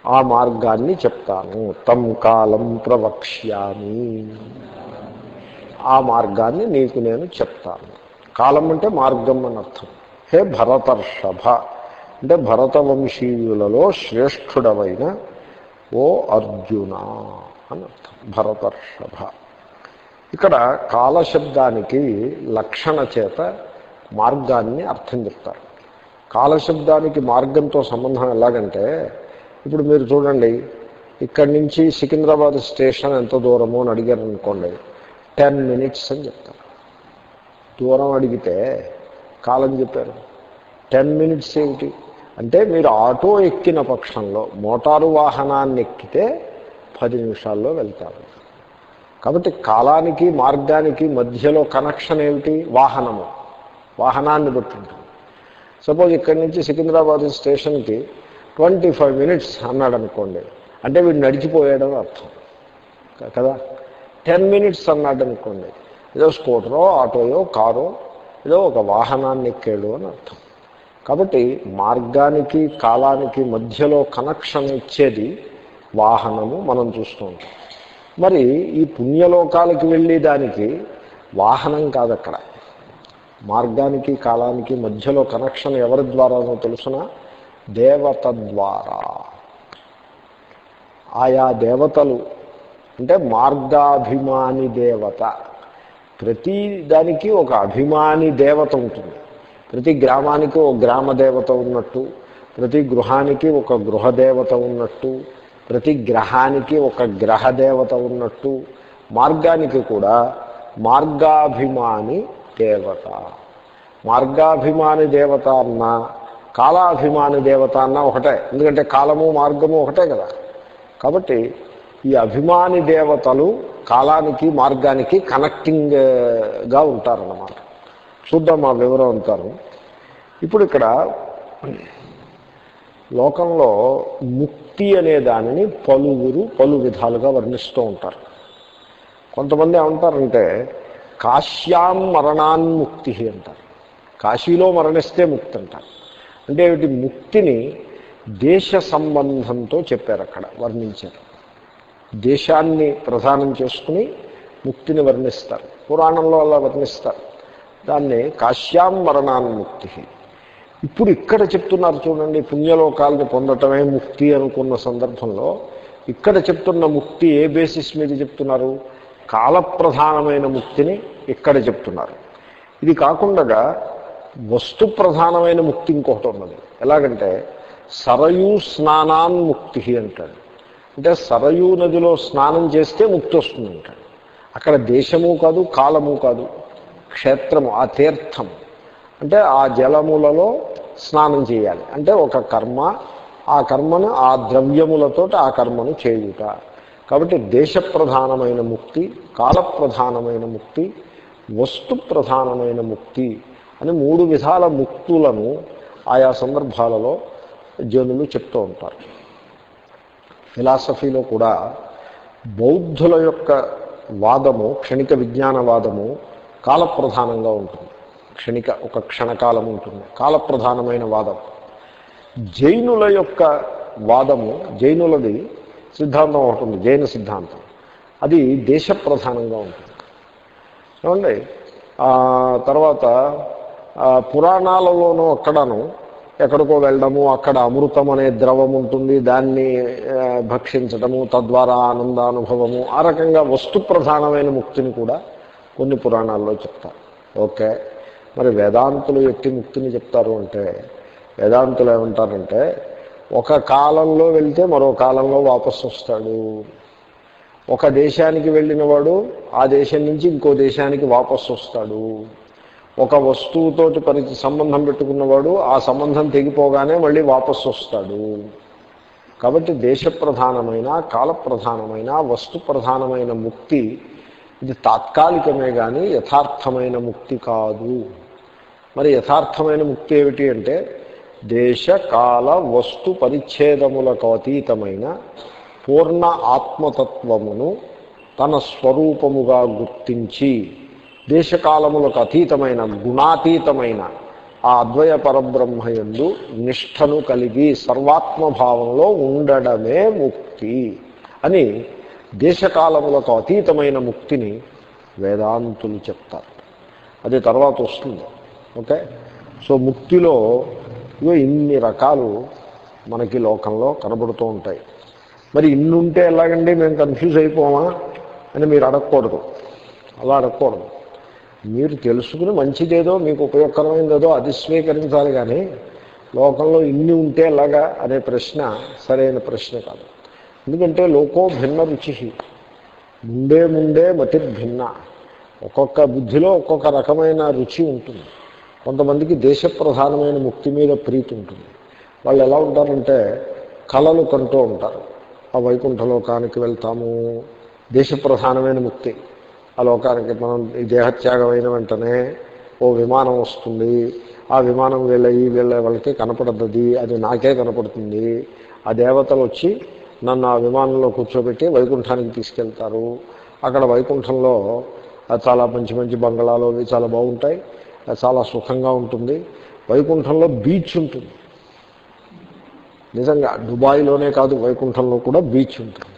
ఆ మార్గాన్ని చెప్తాను. తం కాలం ప్రవక్ష్యామి. ఆ మార్గాన్ని నీకు నేను చెప్తాను. కాలం అంటే మార్గం అని అర్థం. హే భరతర్షభ! అంటే భరతవంశీయులలో శ్రేష్ఠుడవైన ఓ అర్జున. అని అర్థం. భరతర్షభ. ఇక్కడ కాలశబ్దానికి లక్షణ చేత మార్గాన్ని అర్థం చెప్తారు. కాలశబ్దానికి మార్గంతో సంబంధం ఎలాగంటే ఇప్పుడు మీరు చూడండి ఇక్కడి నుంచి సికింద్రాబాద్ స్టేషన్ ఎంత దూరము అని అడిగారు అనుకోండి టెన్ మినిట్స్ అని చెప్తారు. దూరం అడిగితే కాలం చెప్పారు. టెన్ మినిట్స్ ఏమిటి? అంటే మీరు ఆటో ఎక్కిన పక్షంలో మోటారు వాహనాన్ని ఎక్కితే పది నిమిషాల్లో వెళ్తారు. కాబట్టి కాలానికి మార్గానికి మధ్యలో కనెక్షన్ ఏమిటి? వాహనము. వాహనాన్ని బట్టి ఉంటుంది సపోజ్ ఇక్కడి నుంచి సికింద్రాబాద్ స్టేషన్కి ట్వంటీ ఫైవ్ మినిట్స్ అన్నాడు అనుకోండి అంటే వీడు నడిచిపోయాడని అర్థం. కదా? టెన్ మినిట్స్ అన్నాడు అనుకోండి ఏదో స్కూటరో ఆటోయో కారో ఏదో ఒక వాహనాన్ని ఎక్కాడు అని అర్థం. కాబట్టి మార్గానికి కాలానికి మధ్యలో కనెక్షన్ ఇచ్చేది వాహనము మనం చూస్తూ ఉంటాం. మరి ఈ పుణ్యలోకాలకు వెళ్ళేదానికి వాహనం కాదు అక్కడ మార్గానికి కాలానికి మధ్యలో కనెక్షన్ ఎవరి ద్వారానో తెలుసిన? దేవత ద్వారా ఆయా దేవతలు అంటే మార్గాభిమాని దేవత. ప్రతి దానికి ఒక అభిమాని దేవత ఉంటుంది. ప్రతి గ్రామానికి ఒక గ్రామ దేవత ఉన్నట్టు ప్రతి గృహానికి ఒక గృహ దేవత ఉన్నట్టు ప్రతి గ్రహానికి ఒక గ్రహ దేవత ఉన్నట్టు మార్గానికి కూడా మార్గాభిమాని దేవత. మార్గాభిమాని దేవత అన్నా కాలాభిమాని దేవత అన్నా ఒకటే. ఎందుకంటే కాలము మార్గము ఒకటే కదా. కాబట్టి ఈ అభిమాని దేవతలు కాలానికి మార్గానికి కనెక్టింగ్గా ఉంటారన్నమాట. చూద్దాం ఆ వివరం అంటారు ఇప్పుడు ఇక్కడ లోకంలో ముక్తి అనే దానిని పలువురు పలు విధాలుగా వర్ణిస్తూ ఉంటారు. కొంతమంది ఏమంటారంటే కాశ్యాం మరణాన్ముక్తి అంటారు. కాశీలో మరణిస్తే ముక్తి అంటారు. అంటే ఏమిటి? ముక్తిని దేశ సంబంధంతో చెప్పారు అక్కడ వర్ణించారు. దేశాన్ని ప్రధానం చేసుకుని ముక్తిని వర్ణిస్తారు. పురాణంలో అలా వర్ణిస్తారు. దాన్ని కాశ్యాం మరణాన్ముక్తి ఇప్పుడు ఇక్కడ చెప్తున్నారు చూడండి పుణ్యలోకాలను పొందటమే ముక్తి అనుకున్న సందర్భంలో ఇక్కడ చెప్తున్న ముక్తి ఏ బేసిస్ మీద చెప్తున్నారు? కాలప్రధానమైన ముక్తిని ఇక్కడ చెప్తున్నారు. ఇది కాకుండా వస్తు ప్రధానమైన ముక్తి ఇంకొకటి ఉన్నది. ఎలాగంటే సరయూ స్నానాన్ముక్తి అంటాడు. అంటే సరయూ నదిలో స్నానం చేస్తే ముక్తి వస్తుంది అంటాడు అక్కడ దేశము కాదు కాలము కాదు క్షేత్రము ఆ తీర్థం. అంటే ఆ జలములలో స్నానం చేయాలి. అంటే ఒక కర్మ ఆ కర్మను ఆ ద్రవ్యములతో ఆ కర్మను చేయుట. కాబట్టి దేశ ప్రధానమైన ముక్తి కాలప్రధానమైన ముక్తి వస్తు ప్రధానమైన ముక్తి అని మూడు విధాల ముక్తులను ఆయా సందర్భాలలో జనులు చెప్తూ ఉంటారు. ఫిలాసఫీలో కూడా బౌద్ధుల యొక్క వాదము క్షణిక విజ్ఞానవాదము కాలప్రధానంగా ఉంటుంది. క్షణిక ఒక క్షణకాలం ఉంటుంది. కాలప్రధానమైన వాదం. జైనుల యొక్క వాదము జైనులది సిద్ధాంతం ఒకటి ఉంది జైన సిద్ధాంతం. అది దేశ ప్రధానంగా ఉంటుంది. ఏమండి? తర్వాత పురాణాలలోనూ అక్కడను ఎక్కడికో వెళ్ళడము అక్కడ అమృతం అనే ద్రవం ఉంటుంది. దాన్ని భక్షించడము తద్వారా ఆనందానుభవము. ఆ రకంగా వస్తు ప్రధానమైన ముక్తిని కూడా కొన్ని పురాణాల్లో చెప్తారు. ఓకే? మరి వేదాంతులు ఎట్టి ముక్తిని చెప్తారు అంటే వేదాంతులు ఏమంటారంటే ఒక కాలంలో వెళ్తే మరో కాలంలో వాపసు వస్తాడు. ఒక దేశానికి వెళ్ళిన వాడు ఆ దేశం నుంచి ఇంకో దేశానికి వాపసు వస్తాడు. ఒక వస్తువుతోటి పరి సంబంధం పెట్టుకున్నవాడు ఆ సంబంధం తెగిపోగానే మళ్ళీ వాపసు వస్తాడు. కాబట్టి దేశ ప్రధానమైన కాల ప్రధానమైన వస్తు ప్రధానమైన ముక్తి ఇది తాత్కాలికమే కానీ యథార్థమైన ముక్తి కాదు. మరి యథార్థమైన ముక్తి ఏమిటి అంటే దేశ కాల వస్తు పరిచ్ఛేదములకు అతీతమైన పూర్ణ ఆత్మతత్వమును తన స్వరూపముగా గుర్తించి దేశకాలములకు అతీతమైన గుణాతీతమైన ఆ అద్వయ పరబ్రహ్మయందు నిష్టను కలిగి సర్వాత్మభావంలో ఉండడమే ముక్తి అని దేశకాలములకు అతీతమైన ముక్తిని వేదాంతులు చెప్తారు. అది తర్వాత వస్తుంది. ఓకే? సో ముక్తిలో ఇవో ఇన్ని రకాలు మనకి లోకంలో కనబడుతూ ఉంటాయి. మరి ఇన్ని ఉంటే ఎలాగండి మేము కన్ఫ్యూజ్ అయిపోమా అని మీరు అడగకూడదు. అలా అడగకూడదు. మీరు తెలుసుకుని మంచిదేదో మీకు ఉపయోగకరమైనదేదో అది స్వీకరించాలి కానీ లోకంలో ఇన్ని ఉంటే ఎలాగా అనే ప్రశ్న సరైన ప్రశ్న కాదు. ఎందుకంటే లోకో భిన్న రుచి ముందే ముందే మతి భిన్న ఒక్కొక్క బుద్ధిలో ఒక్కొక్క రకమైన రుచి ఉంటుంది. కొంతమందికి దేశ ప్రధానమైన ముక్తి మీద ప్రీతి ఉంటుంది. వాళ్ళు ఎలా ఉంటారంటే కళలు కంటూ ఉంటారు. ఆ వైకుంఠ లోకానికి వెళ్తాము. దేశ ప్రధానమైన ముక్తి. ఆ లోకానికి మనం ఈ దేహత్యాగం అయిన వెంటనే ఓ విమానం వస్తుంది. ఆ విమానం వీళ్ళ ఈ వీళ్ళ వాళ్ళకి కనపడద్ది అది నాకే కనపడుతుంది. ఆ దేవతలు వచ్చి నన్ను ఆ విమానంలో కూర్చోబెట్టి వైకుంఠానికి తీసుకెళ్తారు. అక్కడ వైకుంఠంలో చాలా మంచి మంచి బంగళాలు అవి చాలా బాగుంటాయి. చాలా సుఖంగా ఉంటుంది. వైకుంఠంలో బీచ్ ఉంటుంది. నిజంగా దుబాయ్లోనే కాదు వైకుంఠంలో కూడా బీచ్ ఉంటుంది.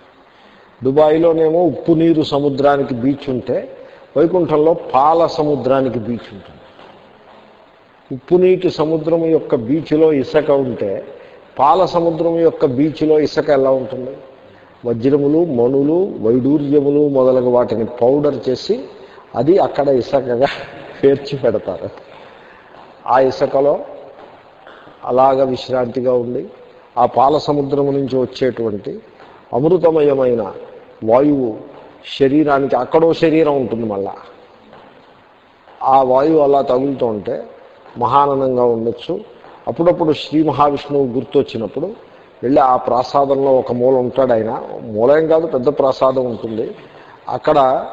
దుబాయ్లోనేమో ఉప్పు నీరు సముద్రానికి బీచ్ ఉంటే వైకుంఠంలో పాల సముద్రానికి బీచ్ ఉంటుంది. ఉప్పు నీటి సముద్రం యొక్క బీచ్లో ఇసుక ఉంటే పాల సముద్రం యొక్క బీచ్లో ఇసుక ఎలా ఉంటుంది? వజ్రములు మణులు వైడూర్యములు మొదలగు వాటిని పౌడర్ చేసి అది అక్కడ ఇసుకగా పేర్చి పెడతారు. ఆ ఇసుకలో అలాగ విశ్రాంతిగా ఉండి ఆ పాల సముద్రము నుంచి వచ్చేటువంటి అమృతమయమైన వాయువు శరీరానికి అక్కడో శరీరం ఉంటుంది మళ్ళా. ఆ వాయువు అలా తగులుతూ ఉంటే మహానందంగా ఉండొచ్చు. అప్పుడప్పుడు శ్రీ మహావిష్ణువు గుర్తొచ్చినప్పుడు వెళ్ళి ఆ ప్రసాదంలో ఒక మూల ఉంటాడు ఆయన. మూలం కాదు పెద్ద ప్రసాదం ఉంటుంది. అక్కడ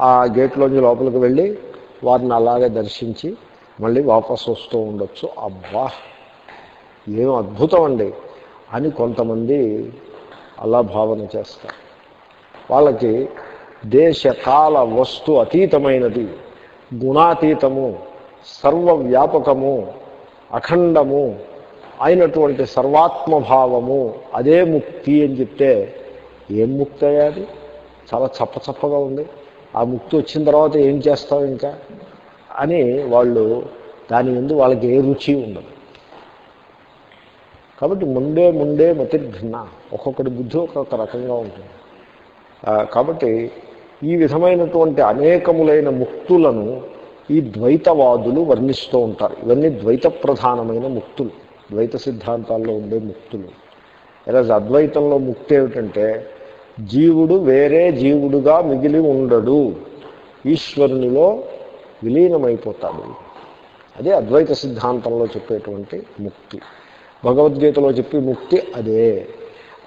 ఆ గేట్లోంచి లోపలికి వెళ్ళి వారిని అలాగే దర్శించి మళ్ళీ వాపసు వస్తూ ఉండొచ్చు. అబ్బా! ఏం అద్భుతం అండి అని కొంతమంది అలా భావన చేస్తారు. వాళ్ళకి దేశ కాల వస్తు అతీతమైనది గుణాతీతము సర్వవ్యాపకము అఖండము అయినటువంటి సర్వాత్మభావము అదే ముక్తి అని చెప్తే ఏం ముక్తి అయ్యాది చాలా చప్పచప్పగా ఉంది. ఆ ముక్తి వచ్చిన తర్వాత ఏం చేస్తావు ఇంకా? అని వాళ్ళు దాని ముందు వాళ్ళకి ఏ రుచి ఉండదు. కాబట్టి ముందే ముందే మతి భిన్న ఒక్కొక్కటి బుద్ధి ఒక్కొక్క రకంగా ఉంటుంది. కాబట్టి ఈ విధమైనటువంటి అనేకములైన ముక్తులను ఈ ద్వైతవాదులు వర్ణిస్తూ ఉంటారు. ఇవన్నీ ద్వైత ప్రధానమైన ముక్తులు. ద్వైత సిద్ధాంతాల్లో ఉండే ముక్తులు. ఎలా? అద్వైతంలో ముక్తి ఏమిటంటే జీవుడు వేరే జీవుడుగా మిగిలి ఉండడు. ఈశ్వరునిలో విలీనమైపోతాడు. అదే అద్వైత సిద్ధాంతంలో చెప్పేటువంటి ముక్తి. భగవద్గీతలో చెప్పి ముక్తి అదే.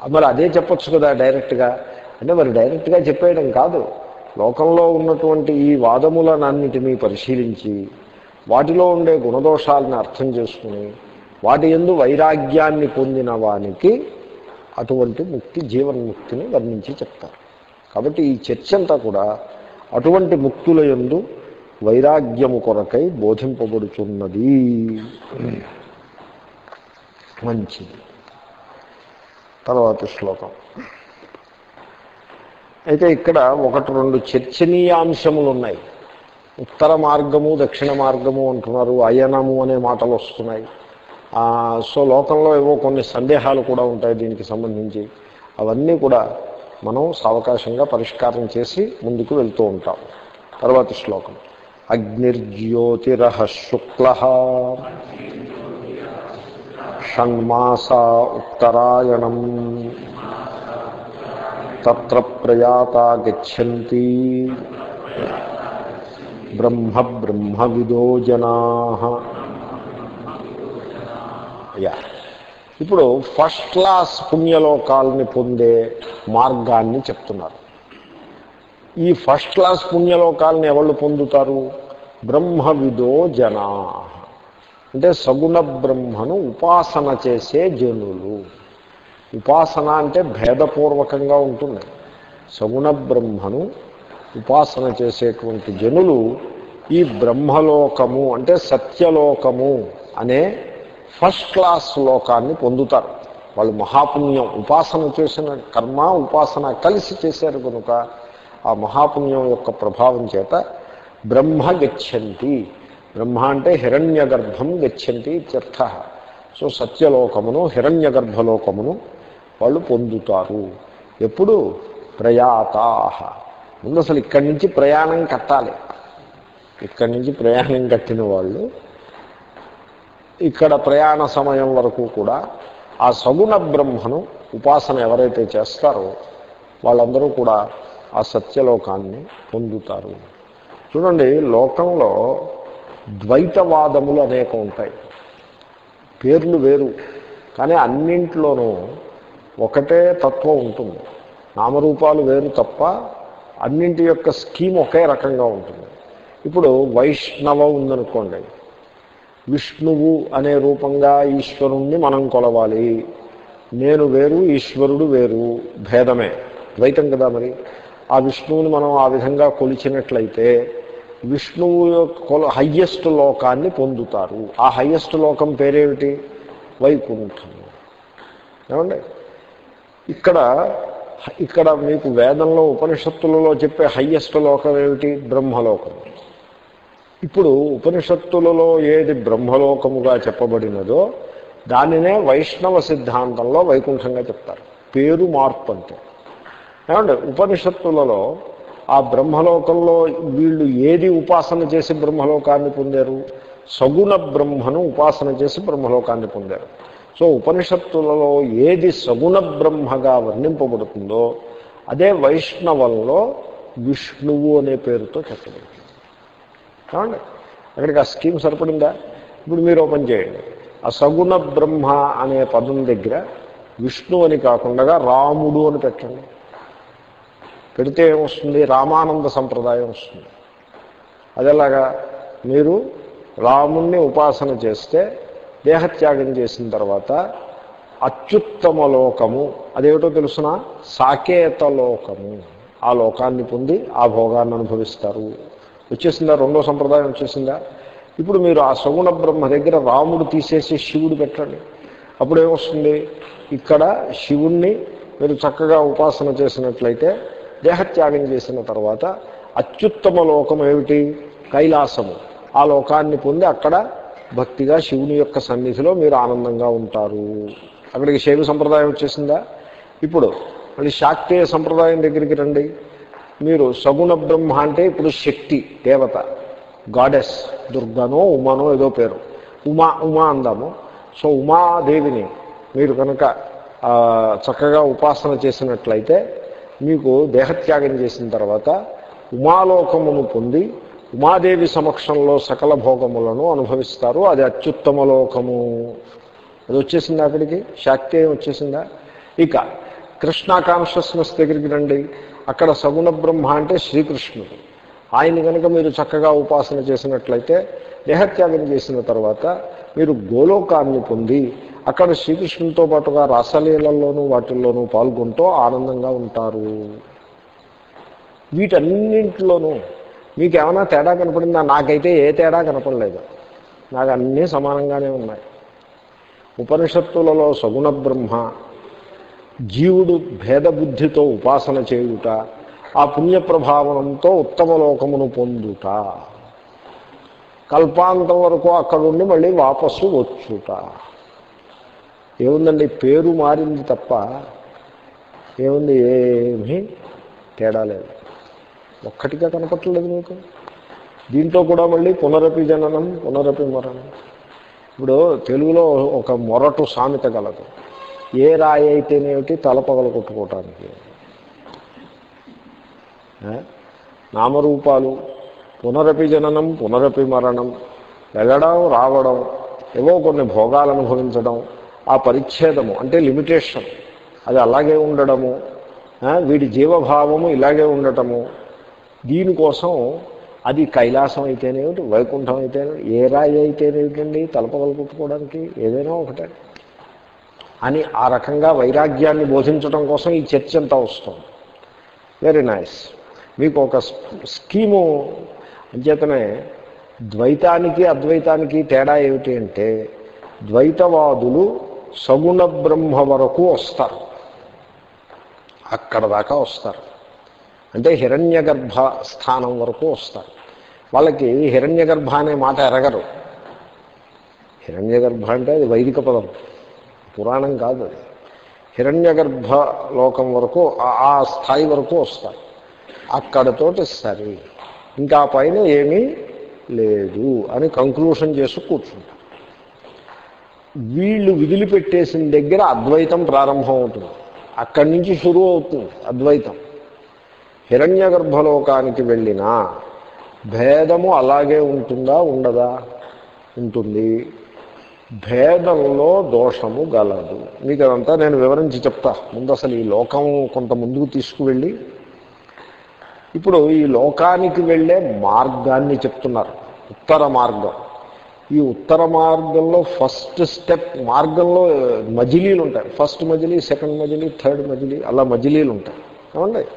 మరి అదే చెప్పొచ్చు కదా డైరెక్ట్గా. అంటే మరి డైరెక్ట్గా చెప్పేయడం కాదు. లోకంలో ఉన్నటువంటి ఈ వాదములనన్నిటినీ పరిశీలించి వాటిలో ఉండే గుణదోషాలను అర్థం చేసుకుని వాటి ఎందు వైరాగ్యాన్ని పొందిన వానికి అటువంటి ముక్తి జీవన్ముక్తిని వర్ణించి చెప్తారు. కాబట్టి ఈ చర్చ అంతా కూడా అటువంటి ముక్తుల ఎందు వైరాగ్యము కొరకై బోధింపబడుతున్నది మంచిది. తర్వాత శ్లోకం. అయితే ఇక్కడ ఒకటి రెండు చర్చనీయాంశములు ఉన్నాయి. ఉత్తర మార్గము దక్షిణ మార్గము అంటున్నారు. అయనము అనే మాటలు వస్తున్నాయి. సో లోకంలో ఏవో కొన్ని సందేహాలు కూడా ఉంటాయి దీనికి సంబంధించి. అవన్నీ కూడా మనం సావకాశంగా పరిష్కారం చేసి ముందుకు వెళ్తూ ఉంటాం. తర్వాత శ్లోకం. అగ్నిర్జ్యోతిరహ శుక్ల షణ్మాసా ఉత్తరాయణం. తత్ర ప్రయాత గచ్చంతి. బ్రహ్మ బ్రహ్మవిదో జనా. యా. ఇప్పుడు ఫస్ట్ క్లాస్ పుణ్యలోకాలని పొందే మార్గాన్ని చెప్తున్నారు. ఈ ఫస్ట్ క్లాస్ పుణ్యలోకాలను ఎవళ్ళు పొందుతారు? బ్రహ్మవిదో జనా. అంటే సగుణ బ్రహ్మను ఉపాసన చేసే జనులు. ఉపాసన అంటే భేదపూర్వకంగా ఉంటుంది. సగుణ బ్రహ్మను ఉపాసన చేసేటువంటి జనులు ఈ బ్రహ్మలోకము అంటే సత్యలోకము అనే ఫస్ట్ క్లాస్ లోకాన్ని పొందుతారు. వాళ్ళు మహాపుణ్యం ఉపాసన చేసిన కర్మ ఉపాసన కలిసి చేశారు కనుక ఆ మహాపుణ్యం యొక్క ప్రభావం చేత బ్రహ్మ గచ్చంతి. బ్రహ్మ అంటే హిరణ్య గర్భం గచ్చంతి ఇత్యర్థ సో సత్యలోకమును హిరణ్య గర్భలోకమును వాళ్ళు పొందుతారు. ఎప్పుడు? ప్రయాతా ముందు అసలు ఇక్కడి నుంచి ప్రయాణం కట్టాలి. ఇక్కడి నుంచి ప్రయాణం కట్టిన వాళ్ళు ఇక్కడ ప్రయాణ సమయం వరకు కూడా ఆ సగుణ బ్రహ్మను ఉపాసన ఎవరైతే చేస్తారో వాళ్ళందరూ కూడా ఆ సత్యలోకాన్ని పొందుతారు. చూడండి లోకంలో ద్వైతవాదములు అనేక ఉంటాయి. పేర్లు వేరు కానీ అన్నింట్లోనూ ఒకటే తత్వం ఉంటుంది. నామరూపాలు వేరు తప్ప అన్నింటి యొక్క స్కీమ్ ఒకే రకంగా ఉంటుంది. ఇప్పుడు వైష్ణవ ఉందనుకోండి విష్ణువు అనే రూపంగా ఈశ్వరుణ్ణి మనం కొలవాలి. నేను వేరు ఈశ్వరుడు వేరు భేదమే. ద్వైతం కదా మరి? ఆ విష్ణువుని మనం ఆ విధంగా కొలిచినట్లయితే విష్ణువు యొక్క కొల హయ్యెస్ట్ లోకాన్ని పొందుతారు. ఆ హయ్యెస్ట్ లోకం పేరేమిటి? వైకుంఠం. ఏమండి? ఇక్కడ ఇక్కడ మీకు వేదంలో ఉపనిషత్తులలో చెప్పే హయ్యెస్ట్ లోకం ఏమిటి? బ్రహ్మలోకం. ఇప్పుడు ఉపనిషత్తులలో ఏది బ్రహ్మలోకముగా చెప్పబడినదో దానినే వైష్ణవ సిద్ధాంతంలో వైకుంఠంగా చెప్తారు. పేరు మార్పు అంతే ఏమంటే ఉపనిషత్తులలో ఆ బ్రహ్మలోకంలో వీళ్ళు ఏది ఉపాసన చేసి బ్రహ్మలోకాన్ని పొందారు? సగుణ బ్రహ్మను ఉపాసన చేసి బ్రహ్మలోకాన్ని పొందారు. సో ఉపనిషత్తులలో ఏది సగుణ బ్రహ్మగా వర్ణింపబడుతుందో అదే వైష్ణవంలో విష్ణువు అనే పేరుతో చెప్పబడుతుంది. ఏమండి అక్కడికి ఆ స్కీమ్ సరిపడిందా? ఇప్పుడు మీరు ఓపెన్ చేయండి. ఆ సగుణ బ్రహ్మ అనే పదం దగ్గర విష్ణు అని కాకుండా రాముడు అని పెట్టండి. పెడితే ఏమొస్తుంది? రామానంద సంప్రదాయం వస్తుంది. అదేలాగా మీరు రాముణ్ణి ఉపాసన చేస్తే దేహత్యాగం చేసిన తర్వాత అత్యుత్తమ లోకము అదేమిటో తెలుసిన? సాకేత లోకము. ఆ లోకాన్ని పొంది ఆ భోగాన్ని అనుభవిస్తారు. వచ్చేసిందా? రెండో సంప్రదాయం వచ్చేసిందా? ఇప్పుడు మీరు ఆ సగుణ బ్రహ్మ దగ్గర రాముడు తీసేసి శివుడు పెట్టండి. అప్పుడు ఏమొస్తుంది? ఇక్కడ శివుణ్ణి మీరు చక్కగా ఉపాసన చేసినట్లయితే దేహత్యాగం చేసిన తర్వాత అత్యుత్తమ లోకం ఏమిటి? కైలాసము. ఆ లోకాన్ని పొంది అక్కడ భక్తిగా శివుని యొక్క సన్నిధిలో మీరు ఆనందంగా ఉంటారు. అక్కడికి శైవ సంప్రదాయం వచ్చేసిందా? ఇప్పుడు మళ్ళీ శాక్తేయ సంప్రదాయం దగ్గరికి రండి. మీరు సగుణ బ్రహ్మ అంటే ఇప్పుడు శక్తి దేవత. గాడెస్ దుర్గానో ఉమానో ఏదో పేరు. ఉమా ఉమా అందాము. సో ఉమాదేవిని మీరు కనుక చక్కగా ఉపాసన చేసినట్లయితే మీకు దేహత్యాగం చేసిన తర్వాత ఉమాలోకమును పొంది ఉమాదేవి సమక్షంలో సకల భోగములను అనుభవిస్తారు. అది అత్యుత్తమ లోకము. అది వచ్చేసిందా అక్కడికి? శాక్తేయం వచ్చేసిందా? ఇక కృష్ణ కాన్షియస్నెస్ దగ్గరికి రండి. అక్కడ సగుణ బ్రహ్మ అంటే శ్రీకృష్ణుడు. ఆయన కనుక మీరు చక్కగా ఉపాసన చేసినట్లయితే దేహత్యాగం చేసిన తర్వాత మీరు గోలోకాన్ని పొంది అక్కడ శ్రీకృష్ణునితో పాటుగా రాసలీలల్లోనూ వాటిల్లోనూ పాల్గొంటూ ఆనందంగా ఉంటారు. వీటన్నింటిలోనూ మీకు ఏమైనా తేడా కనపడిందా? నాకైతే ఏ తేడా కనపడలేదు. నాకు అన్నీ సమానంగానే ఉన్నాయి. ఉపనిషత్తులలో సగుణ బ్రహ్మ జీవుడు భేదబుద్ధితో ఉపాసన చేయుట ఆ పుణ్యప్రభావంతో ఉత్తమ లోకమును పొందుట. కల్పాంతం వరకు అక్కడుండి మళ్ళీ వాపస్సు వచ్చుట. ఏముందండి? పేరు మారింది తప్ప ఏముంది? ఏమీ తేడా లేదు. ఒక్కటిగా కనపట్టలేదు మీకు? దీంట్లో కూడా మళ్ళీ పునరపి జననం పునరపి మరణం. ఇప్పుడు తెలుగులో ఒక మొరటు సామెత గలదు. ఏ రాయి అయితేనేమిటి తల పగల కొట్టుకోవటానికి. నామరూపాలు పునరపి జననం పునరపి మరణం వెళ్ళడం రావడం ఏవో కొన్ని భోగాలు అనుభవించడం ఆ పరిచ్ఛేదము అంటే లిమిటేషన్ అది అలాగే ఉండడము వీడి జీవభావము ఇలాగే ఉండటము. దీనికోసం అది కైలాసం అయితేనేమిటి వైకుంఠం అయితేనే ఏ రాయి అయితేనేమిటండి కొట్టుకోవడానికి ఏదైనా ఒకటే. అని ఆ రకంగా వైరాగ్యాన్ని బోధించడం కోసం ఈ చర్చ అంతా వస్తుంది. వెరీ నైస్ మీకు ఒక స్కీము అంచేతనే ద్వైతానికి అద్వైతానికి తేడా ఏమిటి అంటే ద్వైతవాదులు సగుణ బ్రహ్మ వరకు వస్తారు. అక్కడ దాకా వస్తారు. అంటే హిరణ్య గర్భ స్థానం వరకు వస్తారు. వాళ్ళకి హిరణ్య గర్భ అనే మాట ఎరగరు. హిరణ్య గర్భ అంటే అది వైదిక పదం. పురాణం కాదు అది. హిరణ్యగర్భ లోకం వరకు ఆ- స్థాయి వరకు వస్తాయి. అక్కడతోటి సరే. ఇంకా పైన ఏమీ లేదు అని కంక్లూషన్ చేసి కూర్చుంటారు. వీళ్ళు విదిలిపెట్టేసిన దగ్గర అద్వైతం ప్రారంభం అవుతుంది. అక్కడి నుంచి షురువు అవుతుంది అద్వైతం. హిరణ్య గర్భలోకానికి వెళ్ళినా భేదము అలాగే ఉంటుందా ఉండదా? ఉంటుంది. భేదంలో దోషము గలదు. మీకు అదంతా నేను వివరించి చెప్తా. ముందు అసలు ఈ లోకం కొంత ముందుకు తీసుకువెళ్ళి ఇప్పుడు ఈ లోకానికి వెళ్ళే మార్గాన్ని చెప్తున్నారు. ఉత్తర మార్గం. ఈ ఉత్తర మార్గంలో ఫస్ట్ స్టెప్ మార్గంలో మజిలీలు ఉంటాయి. ఫస్ట్ మజిలీ సెకండ్ మజిలీ థర్డ్ మజిలీ అలా మజిలీలు ఉంటాయి. ఏమండి?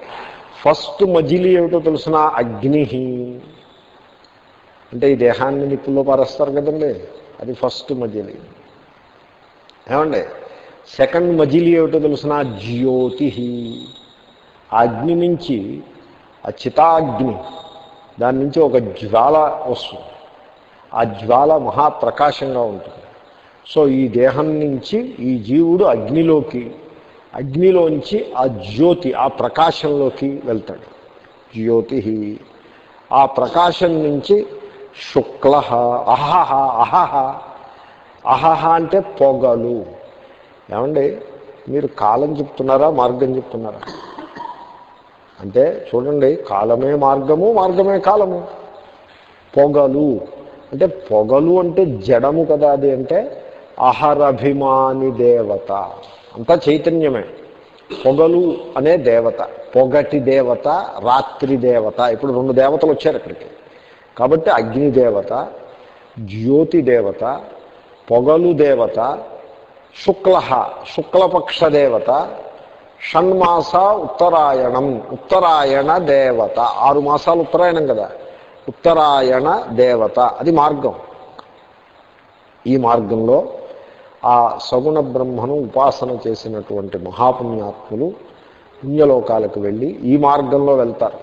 ఫస్ట్ మజిలీ ఏమిటో తెలిసిన అగ్ని అంటే ఈ దేహాన్ని నిప్పుల్లో పారేస్తారు కదండి. అది ఫస్ట్ మజిలి. ఏమండి? సెకండ్ మజిలి ఏమిటో తెలిసిన? జ్యోతి ఆ అగ్ని నుంచి ఆ చితాగ్ని దాని నుంచి ఒక జ్వాల వస్తుంది. ఆ జ్వాల మహాప్రకాశంగా ఉంటుంది. సో ఈ దేహం నుంచి ఈ జీవుడు అగ్నిలోకి అగ్నిలోంచి ఆ జ్యోతి ఆ ప్రకాశంలోకి వెళ్తాడు. జ్యోతి ఆ ప్రకాశం నుంచి శుక్ల అహహ అహహ. అహహ అంటే పొగలు. ఏమండి? మీరు కాలం చెప్తున్నారా మార్గం చెప్తున్నారా? అంటే చూడండి కాలమే మార్గము మార్గమే కాలము. పొగలు. అంటే పొగలు అంటే జడము కదా అది అంటే అహరభిమాని దేవత. అంతా చైతన్యమే. పొగలు అనే దేవత. పొగటి దేవత రాత్రి దేవత. ఇప్పుడు రెండు దేవతలు వచ్చారు ఇక్కడికి. కాబట్టి అగ్నిదేవత జ్యోతి దేవత పొగలు దేవత శుక్ల శుక్లపక్ష దేవత షణ్మాస ఉత్తరాయణం ఉత్తరాయణ దేవత. ఆరు మాసాలు ఉత్తరాయణం కదా. ఉత్తరాయణ దేవత. అది మార్గం. ఈ మార్గంలో ఆ సగుణ బ్రహ్మను ఉపాసన చేసినటువంటి మహాపుణ్యాత్ములు పుణ్యలోకాలకు వెళ్ళి ఈ మార్గంలో వెళ్తారు.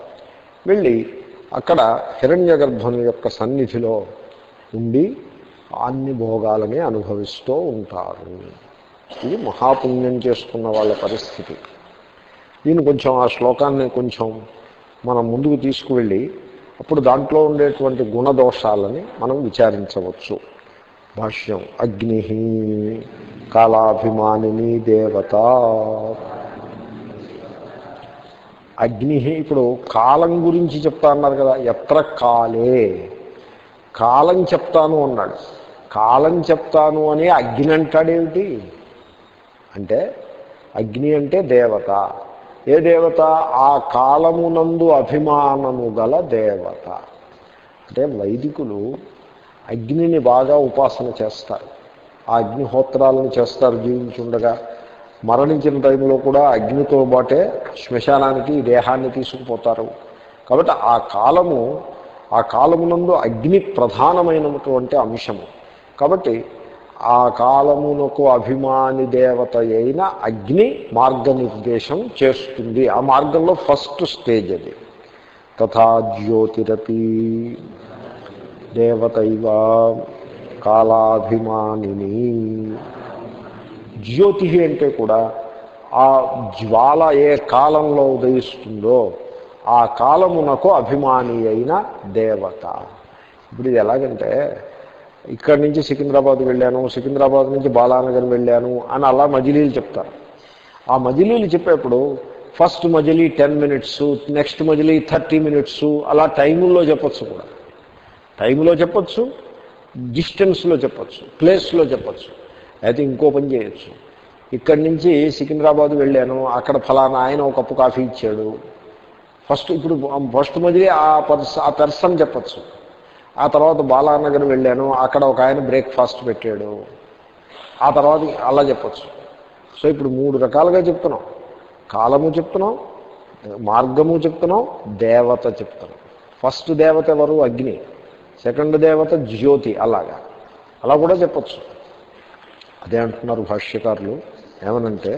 వెళ్ళి అక్కడ హిరణ్య గర్భను యొక్క సన్నిధిలో ఉండి అన్ని భోగాలని అనుభవిస్తూ ఉంటారు. ఇది మహాపుణ్యం చేసుకున్న వాళ్ళ పరిస్థితి. దీన్ని కొంచెం ఆ శ్లోకాన్ని కొంచెం మనం ముందుకు తీసుకువెళ్ళి అప్పుడు దాంట్లో ఉండేటువంటి గుణదోషాలని మనం విచారించవచ్చు. భాష్యం అగ్ని కాలాభిమానిని దేవత అగ్ని ఇప్పుడు కాలం గురించి చెప్తా అన్నారు కదా ఎత్ర కాలే? కాలం చెప్తాను అన్నాడు. కాలం చెప్తాను అని అగ్ని అంటాడేమిటి అంటే అగ్ని అంటే దేవత. ఏ దేవత? ఆ కాలమునందు అభిమానము గల దేవత. అంటే వైదికులు అగ్నిని బాగా ఉపాసన చేస్తారు. ఆ అగ్నిహోత్రాలను చేస్తారు జీవించుండగా. మరణించిన టైంలో కూడా అగ్నితో పాటే శ్మశానానికి దేహాన్ని తీసుకుపోతారు. కాబట్టి ఆ కాలము ఆ కాలమునందు అగ్ని ప్రధానమైనటువంటి అంశము. కాబట్టి ఆ కాలమునకు అభిమాని దేవత అయిన అగ్ని మార్గనిర్దేశం చేస్తుంది. ఆ మార్గంలో ఫస్ట్ స్టేజ్ అది. తథా జ్యోతిరపి దేవతైవ కాలాభిమానిని. జ్యోతి అంటే కూడా ఆ జ్వాల ఏ కాలంలో ఉదయిస్తుందో ఆ కాలమునకు అభిమాని అయిన దేవత. ఇప్పుడు ఇది ఎలాగంటే ఇక్కడి నుంచి సికింద్రాబాద్ వెళ్ళాను సికింద్రాబాద్ నుంచి బాలానగర్ వెళ్ళాను అని అలా మజిలీలు చెప్తారు. ఆ మజిలీలు చెప్పేప్పుడు ఫస్ట్ మజిలీ టెన్ మినిట్స్ నెక్స్ట్ మజిలీ థర్టీ మినిట్స్ అలా టైముల్లో చెప్పచ్చు కూడా. టైంలో చెప్పచ్చు డిస్టెన్స్లో చెప్పచ్చు ప్లేస్లో చెప్పచ్చు. అయితే ఇంకో పని చేయొచ్చు. ఇక్కడి నుంచి సికింద్రాబాద్ వెళ్ళాను. అక్కడ ఫలానా ఆయన ఒక కప్పు కాఫీ ఇచ్చాడు. ఫస్ట్ ఇప్పుడు ఫస్ట్ మొదలే ఆ పర్స ఆ పెర్సన్ చెప్పచ్చు. ఆ తర్వాత బాలానగర్ వెళ్ళాను. అక్కడ ఒక ఆయన బ్రేక్ఫాస్ట్ పెట్టాడు. ఆ తర్వాత అలా చెప్పచ్చు. సో ఇప్పుడు మూడు రకాలుగా చెప్తున్నాం. కాలము చెప్తున్నాం మార్గము చెప్తున్నాం దేవత చెప్తున్నాం. ఫస్ట్ దేవత ఎవరు? అగ్ని. సెకండ్ దేవత జ్యోతి. అలాగా. అలా కూడా చెప్పచ్చు. అదే అంటున్నారు భాష్యకారులు. ఏమనంటే